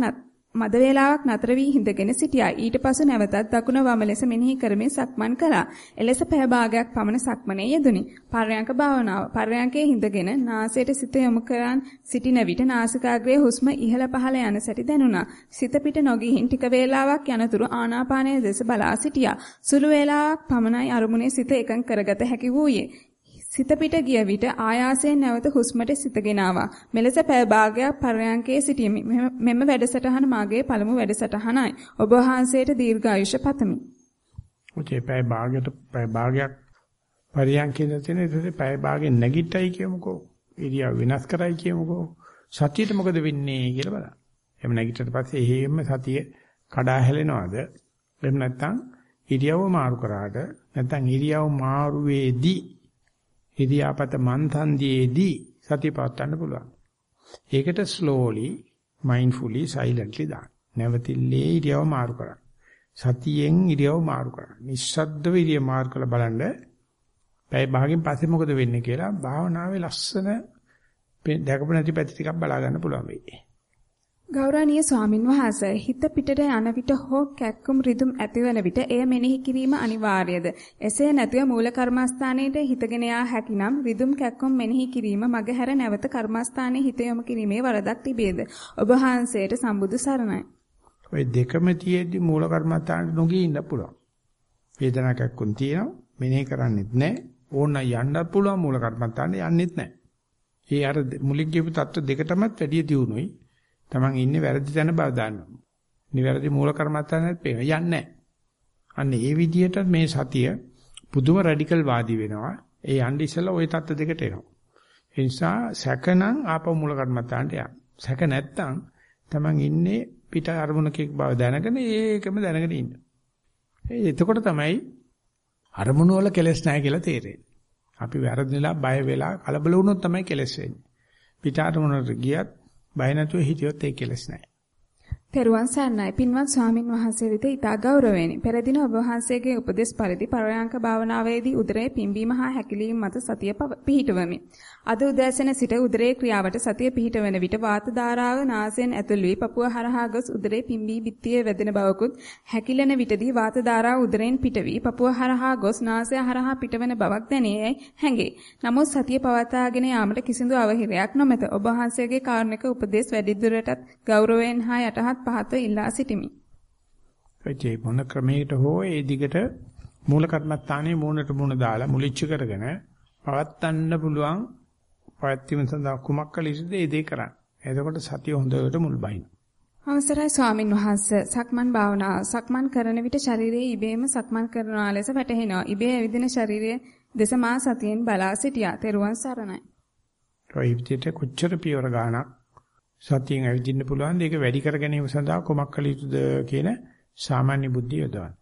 මද වේලාවක් නතර වී හිඳගෙන සිටියා. ඊට පසු නැවතත් දකුණ වම ලෙස මෙනෙහි කරමින් සක්මන් කළා. එලෙස පැය භාගයක් පමණ සක්මනේ යෙදුනි. පර්යංක භාවනාව. පර්යංකයේ හිඳගෙන නාසයට සිත යොමු කරන් සිටින විට නාසිකාග්‍රයේ හුස්ම ඉහළ පහළ යන සැටි දැනුණා. සිත පිට නොගිහින් ටික වේලාවක් යනතුරු ආනාපානයේ දෙස බලා සිටියා. සුළු වේලාවක් පමණයි අරමුණේ සිත එකඟ කරගත හැකි වූයේ. සිත පිට ගිය විට ආයාසයෙන් නැවත හුස්මට සිතගෙන ආවා. මෙලෙස පැය භාගයක් පරයන්කේ සිටීමි. මෙම වැඩසටහන මාගේ පළමු වැඩසටහනයි. ඔබ වහන්සේට දීර්ඝායුෂ පතමි. ඔතේ පැය භාගයට පැය භාගයක් පරියන්කේ තියෙන ඉතින් පැය භාගෙන් නැගිට්ටයි කියමුකෝ. ඉරියා වෙනස් කරයි කියමුකෝ. සතියට මොකද වෙන්නේ කියලා බලන්න. එහෙම නැගිටට පස්සේ එහෙම සතිය කඩා හැලෙනවද? එහෙම නැත්නම් ඉරියව්ව මාරු කරාට නැත්නම් ඉරියව් මාරුවේදී ඉරියාපත මන්තන්දියේදී සතිය පවත්වන්න පුළුවන්. ඒකට slowly mindfully silently දාන්න. නැවතිල්ලේ ඉරියව් මාරු කරන්න. සතියෙන් ඉරියව් මාරු කරන්න. නිස්සද්දව ඉරියව් මාරු කරලා බලන්න. පැය භාගයෙන් පස්සේ මොකද වෙන්නේ කියලා භාවනාවේ ලස්සන දැකපු නැති පැති ටිකක් බලා ගන්න පුළුවන් වෙයි. ගෞරවනීය ස්වාමින් වහන්සේ හිත පිටට යන විට හෝ කැක්කුම් රිදුම් ඇතිවන විට එය මෙනෙහි කිරීම අනිවාර්යද? එසේ නැතුව මූල කර්මස්ථානයේ හිතගෙන යා හැකිනම් රිදුම් කැක්කුම් මෙනෙහි කිරීම මගහැර නැවත කර්මස්ථානයේ හිත යොමු කිරීමේ වරදක් තිබේද? ඔබ වහන්සේට සම්බුදු සරණයි. ඔය දෙකම තියෙද්දි මූල කර්මස්ථානට නොගී ඉන්න පුළුවන්. වේදනා කැක්කුම් තියෙනවා මෙනෙහි කරන්නෙත් නැහැ ඕන යන්න පුළුවන් මූල කර්මස්ථානට යන්නෙත් නැහැ ඒ අර මුලින් කියපු தত্ত্ব දෙකටමත් වැඩිය දියුණුයි Taman ඉන්නේ වැරදි තැන බව දන්නවා. නිවැරදි මූල කර්මත්තානෙත් පේන යන්නේ නැහැ. අන්න ඒ විදිහට මේ සතිය පුදුම රැඩිකල් වාදී වෙනවා. ඒ යන්නේ ඉස්සලා ওই தත්ත දෙකට එනවා. ඒ නිසා සැකනම් ආපහු මූල කර්මත්තාන්ට යන්න. සැක නැත්තම් Taman ඉන්නේ පිට අරමුණකෙක් බව දැනගෙන ඒකම දැනගෙන ඉන්න. එතකොට තමයි අරමුණ වල කෙලස් නැහැ කියලා තේරෙන්නේ. අපි වැරදිලා බය වෙලා කලබල වුණොත් තමයි කෙලස් වෙන්නේ. පිට අරමුණට ගියත් බය නැතුව හිටියොත් ඒ කෙලස් නැහැ. තෙරුවන් සරණයි පින්වත් ස්වාමින් වහන්සේ වෙත ඉතා ගෞරවයෙන් පෙර දින ඔබ වහන්සේගේ උපදෙස් පරිදි පරයන්ක භාවනාවේදී උදරයේ පිම්බීම හා හැකිලීම මත සතිය පිහිටවමි. අද උදෑසන සිට උදරයේ ක්‍රියාවට සතිය පිහිටවන විට වාත ධාරාව නාසයෙන් ඇතුල් වී පපුව හරහා ගොස් උදරයේ පිම්බී බිත්තියේ වැදෙන බවකුත් හැකිලෙන විටදී වාත ධාරාව උදරයෙන් පිට වී පපුව හරහා ගොස් නාසය හරහා පිටවන බවක් දැනේ හැඟේ. නමුත් සතිය පවත්වාගෙන යාමට කිසිදු අවහිරයක් නොමැත. ඔබ වහන්සේගේ කාරුණික උපදෙස් වැඩිදුරටත් ගෞරවයෙන් හා යටහත් පහත ඉල්ලා සිටිමි. ඒ මොන ක්‍රමයකට හෝ ඒ දිගට මූල කර්මස්ථානයේ මූණට මූණ දාලා මුලිච්ච කරගෙන පවත්තන්න පුළුවන් පවත්වීම සඳහා කුමක් කළ යුතුද ඒ දේ කරන්න. එතකොට සතිය හොඳට මුල් බහින. අවසරයි ස්වාමින් වහන්සේ සක්මන් භාවනාව සක්මන් කරන විට ශරීරයේ ඉබේම සක්මන් කරනවා ලෙස වැටහෙනවා. ඉබේ ඇවිදින ශරීරයේ දෙස මා සතියෙන් බලා සිටියා. තෙරුවන් සරණයි. ඔය විදිහට කොච්චර පියවර ගානක් සතියෙන් ඇවිදින්න පුළුවන් ඒක වැඩි කර ගැනීම සඳහා කොමක් කළ යුතුද කියන සාමාන්‍ය බුද්ධිය යොදවන්න.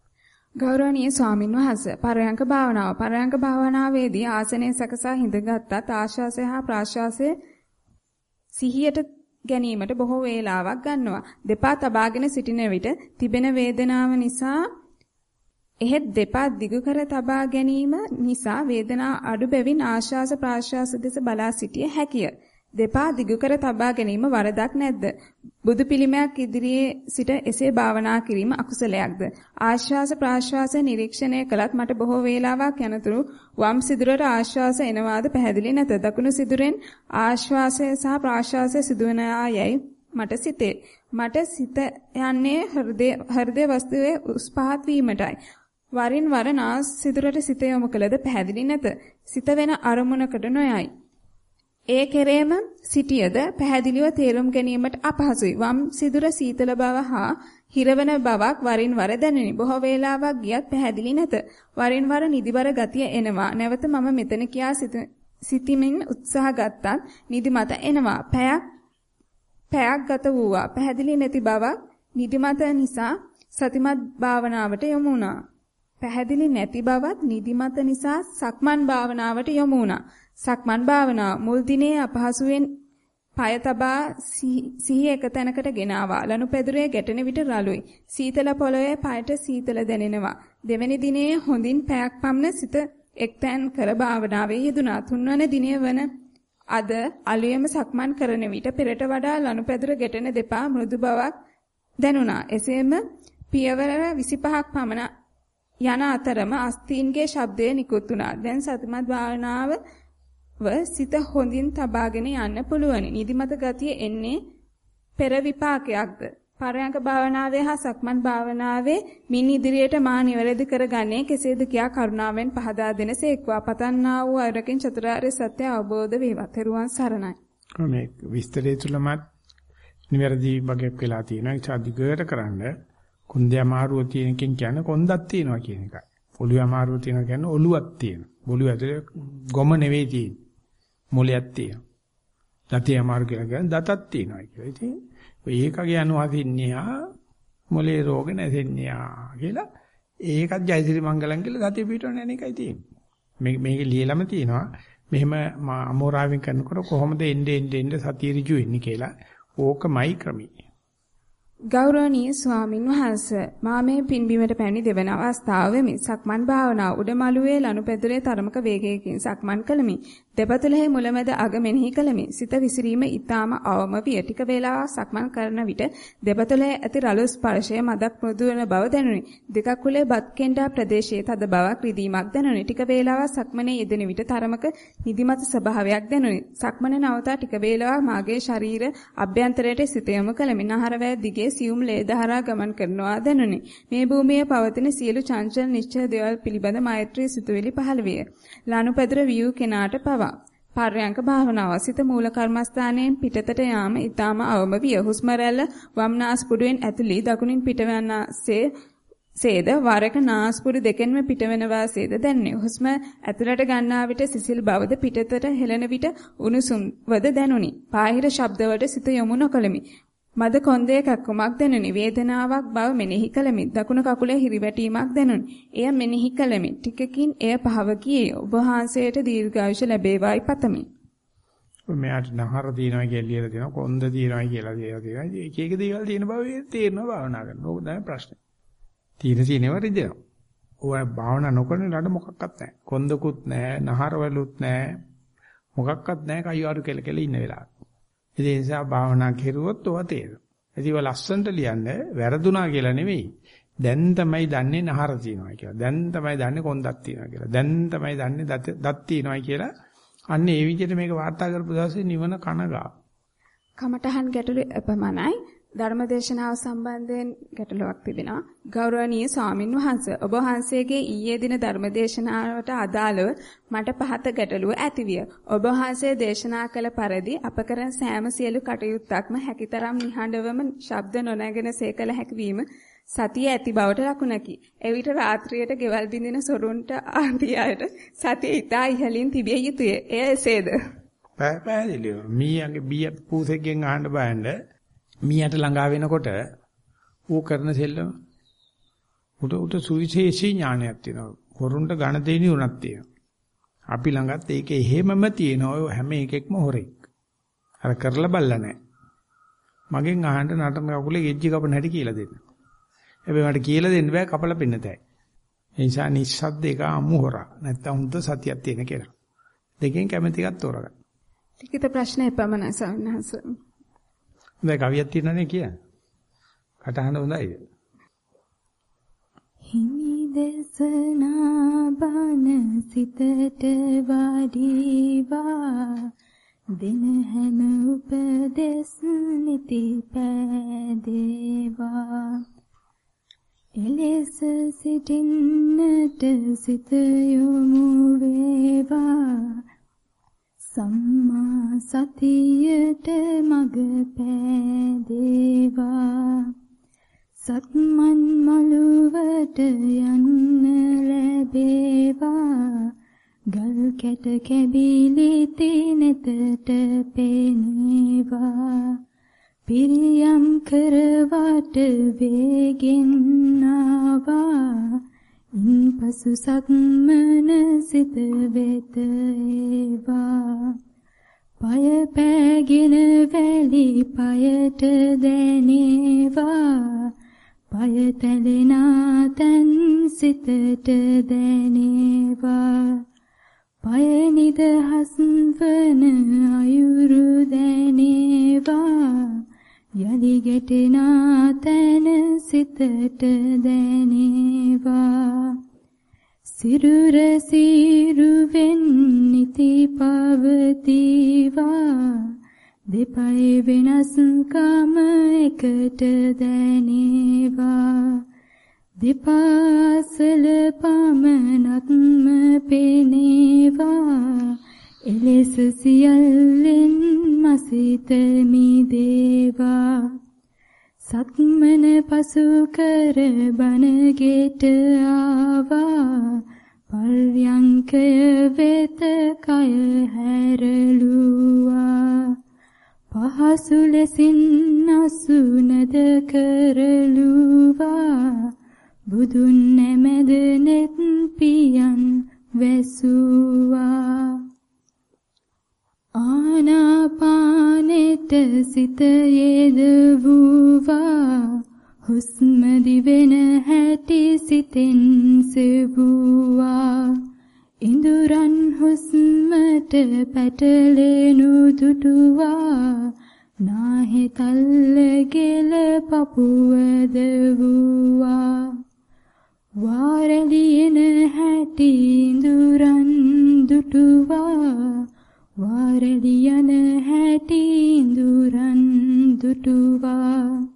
ගෞරවනීය ස්වාමින් වහන්සේ පරයන්ක භාවනාව පරයන්ක භාවනාවේදී ආසනයේ සකසා හිඳගත්ත් ආශ්වාසය හා ප්‍රාශ්වාසය සිහියට ගැනීමට බොහෝ වේලාවක් ගන්නවා. දෙපා තබාගෙන සිටින විට තිබෙන වේදනාව නිසා එහෙත් දෙපා දිගු කර තබා ගැනීම නිසා වේදනා අඩු බැවින් ආශ්වාස ප්‍රාශ්වාස දෙස බලා සිටිය හැකිය. දෙපා දිගු කර තබා ගැනීම වරදක් නැද්ද? බුදු පිළිමයක් ඉදිරියේ සිට එසේ භාවනා කිරීම අකුසලයක්ද? ආශ්වාස ප්‍රාශ්වාස නිරීක්ෂණය කළත් මට බොහෝ වේලාවක් යනතුරු වම් සිදුරට ආශ්වාස එනවාද පැහැදිලි නැත. දකුණු සිදුරෙන් ආශ්වාසය සහ ප්‍රාශ්වාසය සිදුවන ආයයි මට සිතේ. මට සිත යන්නේ හෘදේ හෘදේ වස්තුවේ උස් පහත් වීමටයි. වරින් වර නාස් සිදුරට සිත යොමු කළද පැහැදිලි නැත. සිත වෙන අරමුණකට නොයයි. ඒ කෙරේම සිටියද පැහැදිලිව තේරුම් ගැනීමට අපහසුයි. වම් සිදුර සීතල බව හා හිරවන බවක් වරින් වර දැනුනි. බොහෝ වේලාවක් ගියත් පැහැදිලි නැත. වරින් වර නිදිබර ගතිය එනවා. නැවත මම මෙතන කියා සිටිමින් උත්සාහ ගත්තත් නිදිමත එනවා. පැයක් පැයක් ගත වූවා. පැහැදිලි නැති බවක් නිදිමත නිසා සතිමත් භාවනාවට යොමු වුණා. පැහැදිලි නැති බවත් නිදිමත නිසා සක්මන් භාවනාවට යොමු වුණා. සක්මන් භාවනාව මුල් දිනේ අපහසුයෙන් පය තබා සිහි එක තැනකට ගෙනාවා. ලනුපැදුරේ ගැටෙන විට රළුයි. සීතල පොළොවේ පයට සීතල දැනෙනවා. දෙවැනි දිනේ හොඳින් පැයක් පමණ සිත එක්තැන් කර භාවනාවේ යෙදුනා. තුන්වන දිනේ වන අද අලුයම සක්මන් කරන විට පෙරට වඩා ලනුපැදුර ගැටෙන දෙපා මෘදු බවක් දැනුණා. එසේම පියවර 25ක් පමණ යන අතරම අස්තීන්ගේ ශබ්දය නිකුත් වුණා. දැන් සතිමත් භාවනාව ව සිත හොඳින් තබාගෙන යන්න පුළුවනි. නිදිමත ගතිය එන්නේ පෙර විපාකයක්ද? පරයන්ක භාවනාවේ හා සක්මන් භාවනාවේ මින් ඉදිරියට මා නිවැරදි කරගන්නේ කෙසේද කියා කරුණාවෙන් පහදා දෙනසේක්වා පතන්නා වූ අයරකින් චතුරාර්ය සත්‍ය අවබෝධ වේවා. තෙරුවන් සරණයි. මේ විස්තරය තුලමත් නිවැරදි වගේක් වෙලා තියෙනවා. ඒක අධිකයට කරන්න කොන්දේ අමාරුව තියෙනකින් කියන්නේ කොන්දක් තියෙනවා කියන එකයි. ඔළුවේ අමාරුව තියෙනවා කියන්නේ ඔළුවක් තියෙනවා. ඔළුව ඇතුලේ ගොම නෙවෙයි තියෙන්නේ. මොලයක් තියෙනවා. දතිය අමාරු කියලා කියන්නේ දතක් තියෙනවා කියලා. ඉතින් ඒකගේ අනුහදින්නේ මොලේ රෝග නැසෙන්නේ කියලා ඒකත් ජයසිරි මංගලම් කියලා සතිය පිටවන යන එකයි තියෙන්නේ. මේ මේක ලියලම තියෙනවා. මෙහෙම අමෝරාවෙන් කරනකොට කොහොමද එන්නේ එන්නේ සතිය ඍජු වෙන්නේ කියලා. ඕකමයි ක්‍රමී. ගෞරවනීය ස්වාමින් වහන්සේ මා මේ පින්බිමට පැමිණි දෙවන අවස්ථාව වෙමි. සක්මන් භාවනාව උඩමළුවේ ලනුපැදුරේ තරමක වේගයකින් සක්මන් කළමි. දෙපතුලෙහි මුලමැද අග මෙනෙහි කළමි. සිත විසිරීම ඊටාම අවම විය. ටික වේලාවක් සක්මන් කරන විට දෙපතුලේ ඇති රළු ස්පර්ශය මදක් මෘදු වන බව දැනුනි. දෙකක් කුලේ බත් කෙන්ඩා ප්‍රදේශයේ තද බවක් රිදීමක් දැනුනි. ටික වේලාවක් සක්මනේ යෙදෙන විට තරමක නිදිමත ස්වභාවයක් දැනුනි. සක්මන නවතා ටික වේලාවක් මාගේ ශරීර අභ්‍යන්තරයට සිත යොමු කළමි. නහරවැය දිගේ භූමියේ සියුම් ලේ දහරා ගමන් කරනවා දැනුනි. මේ භූමියේ පවතින සියලු චංචල නිශ්චල දේවල් පිළිබඳ මෛත්‍රී සිතුවිලි පහළ විය. ලනුපැදුර වියු කෙනාට පවා. පර්යංක භාවනාව සිත මූල කර්මස්ථානයෙන් පිටතට යාම ඊටාම අවම විය. හුස්ම රැල්ල වම්නාස්පුඩුවෙන් ඇතුළි දකුණින් පිටවන්නාසේ සේද වරක නාස්පුඩු දෙකෙන්ම පිටවෙන වාසයේද දැන්නේ. හුස්ම ඇතුළට ගන්නා විට සිසිල් බවද පිටතට හෙළන විට උණුසුම්වද දැනුනි. බාහිර ශබ්දවලට සිත යොමු නොකළමි. මද කොන්දේ කැක්කුමක් දැනුනි. වේදනාවක් බව මෙනෙහි කළමි. දකුණු කකුලේ හිරිවැටීමක් දැනුනි. එය මෙනෙහි කළමි. ටිකකින් එය පහව ගියේ. ඔබ වහන්සේට දීර්ඝායුෂ ලැබේවායි පතමි. මෙයාට නහර තියනවා කියලා ලියලා තියෙනවා. කොන්ද තියනවා කියලා ලියලා තියෙනවා. එක එක දේවල් තියෙන බව තේරෙනවා භාවනා කරනවා. ඕක තමයි ප්‍රශ්නේ. තීන තීනව රිදෙනවා. ඔය භාවනා නොකරන ළඩ මොකක්වත් නැහැ. කොන්දකුත් නැහැ, නහරවලුත් නැහැ. මොකක්වත් නැහැ කයිවාරු කෙල කෙල ඉන්න වෙලාවට. ඒ නිසා භාවනා කෙරුවොත් ඔවා තේරෙනවා. ඒකව ලස්සනට ලියන්න වැරදුනා කියලා නෙවෙයි. දැන් තමයි දන්නේ නහර තියනවා කියලා. දැන් තමයි දන්නේ කොන්දක් තියනවා කියලා. දැන් තමයි දන්නේ දත් තියනවා කියලා. අන්න ඒ විදිහට මේක වාර්තා කරපු දවසේ නිවන කනගා. කමඨහන් ගැටළු එපමණයි. ධර්මදේශනාව සම්බන්ධයෙන් ගැටලුවක් තිබෙනවා. ගෞරවනීය ස්වාමින් වහන්සේ ඔබ වහන්සේගේ ඊයේ දින ධර්මදේශනාවට අදාළව මට පහත ගැටලුව ඇතිවිය. ඔබ වහන්සේ දේශනා කළ පරිදි අප කරන සෑම සියලු කටයුත්තක්ම හැකිතරම් නිහඬවම ශබ්ද නොනැගෙන සේකල හැකිවීම සතිය ඇති බවට ලකුණකි. එවිට රාත්‍රියට ගෙවල් බින්දින සොරුන්ට ආදී අයට සතිය ඉතා ඉහළින් තිබිය යුතුය. එය එසේද? පැහැදිලිව. මීයගේ බිය පූසෙක්ගෙන් අහන්න බෑනේ මීයට ළඟා වෙනකොට ඌ කරන සෙල්ලම උට උට සුවිශේෂී ඥානයක් තියෙනවා. හොරුන්ට ඝන දෙණි උනක් තියෙනවා. අපි ළඟත් ඒක එහෙමම තියෙනවා. ඔය හැම එකෙක්ම හොරෙක්. අර කරලා බල්ලා නැහැ. මගෙන් අහන්න නටන කකුලේ ගෙජ්ජි කපන හැටි කියලා දෙන්න. හැබැයි මට කියලා දෙන්න බෑ කපලා පෙන්නතයි. ඒ නිසා නිස්සද්ද එක අමු හොරා. නැත්තම් හුඳ සතියක් තියෙන කෙනා. දෙකෙන් කැමැති එකක් තෝරගන්න. ලිඛිත ප්‍රශ්න එපමණයි සවන්නහස. හොඳයි කවියක් තියෙනවනේ කියන්න. කටහඬ හොඳයිද? හිමි දසනා බන සිතට වඩීවා දින හැම උපදෙස් නිති පෑදේවා එලෙස සිටින්නට සිත යොමු වේවා සම්මා සතියට මග පෑදේවා. සත්මන් මළුවට යන්න ලැබේවා. ගල් කැට කැබිලි තිනෙතට පෙනේවා. පිරියම් කරවට වේගෙන් ආවා. ඉන්පසු සක්මන සිත වෙත ඒවා. පය පෑගෙන වැලි පයට දැනේවා. පය තැලෙනා තැන් සිතට දැනේවා. පය නිදහස් වන අයුරු දැනේවා. යලි ගැටෙනා තැන සිතට දැනේවා. සිරුර සිරුවෙන් නිති පවතිවා. දෙපයි වෙනස්කම එකට දැනේවා. දෙපාසල පමණක්ම පෙනේවා. එලෙස සියල්ලෙන් මසිත මිදේවා සක්මන පසු කර බණගෙට ආවා. පර්යංකය වෙත කය හැරලුවා පහසු ලෙසින් අසුනද කරලුවා බුදුන් නැමෙද නෙත් පියන් වැසුවා. ආනාපානෙට සිත යෙදවුවා. හුස්ම දිවෙන හැටි සිතෙන් සෙවුවා. ඉඳුරන් හුස්මට පැටලෙනු දුටුවා. නාහෙ තල්ල ගෙල පපුවද වූවා වාරලියන හැටි ඉඳුරන් දුටුවා. වාරලියන හැටි ඉඳුරන් දුටුවා.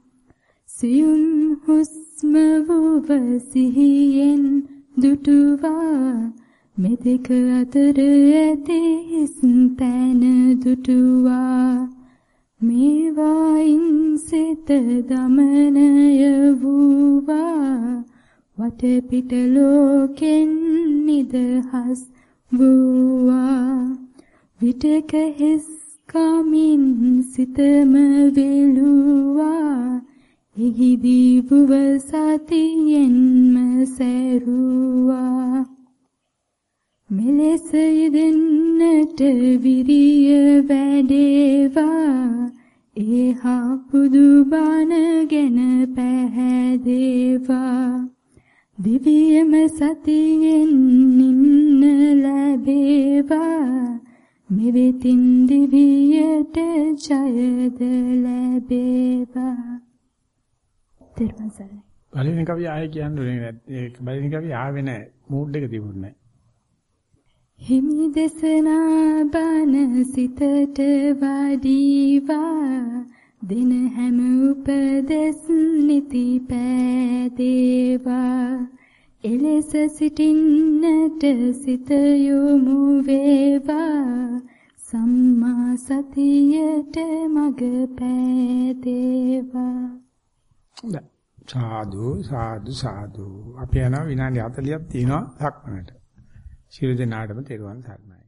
සියුම් හුස්ම වූව සිහියෙන් දුටුවා. මෙතෙක අතර ඇති හිස් තැන දුටුවා. මේවායින් සිත දමනය වූවා. වටපිට ලෝකෙන් නිදහස් වූවා. විටක හිස් කමින් සිතම වෙලුවා. එහිදී බුව සතියෙන්ම සැරුවා. මෙලෙස යෙදෙන්නට විරිය වැඩේවා. ඒහා පුදු බණ ගැන පැහැදේවා. දිවියම සතියෙන් නින්න ලැබේවා. මෙවෙතින් දිවියට ජයද ලැබේවා. තෙරුවන් සරණයි පළවෙනි කවිය ආයෙ කියන්න නැහැ ඒක පළවෙනි කවිය ආවේ නැහැ. මූඩ් එක තිබුණේ නැහැ. හිමි දෙසනා බන සිතට වඩීවා. දින හැම උපදෙස් නිති පෑදේවා එලෙස සිටින්නට සිත යොමු වේවා සම්මා සතියට මඟ පෑදේවා සාදු සාදු සාදු අපි යනවා විනාඩි 40ක් තියෙනවා සක්මනට. ශිරු දෙනාටම තෙරුවන් සරණයි.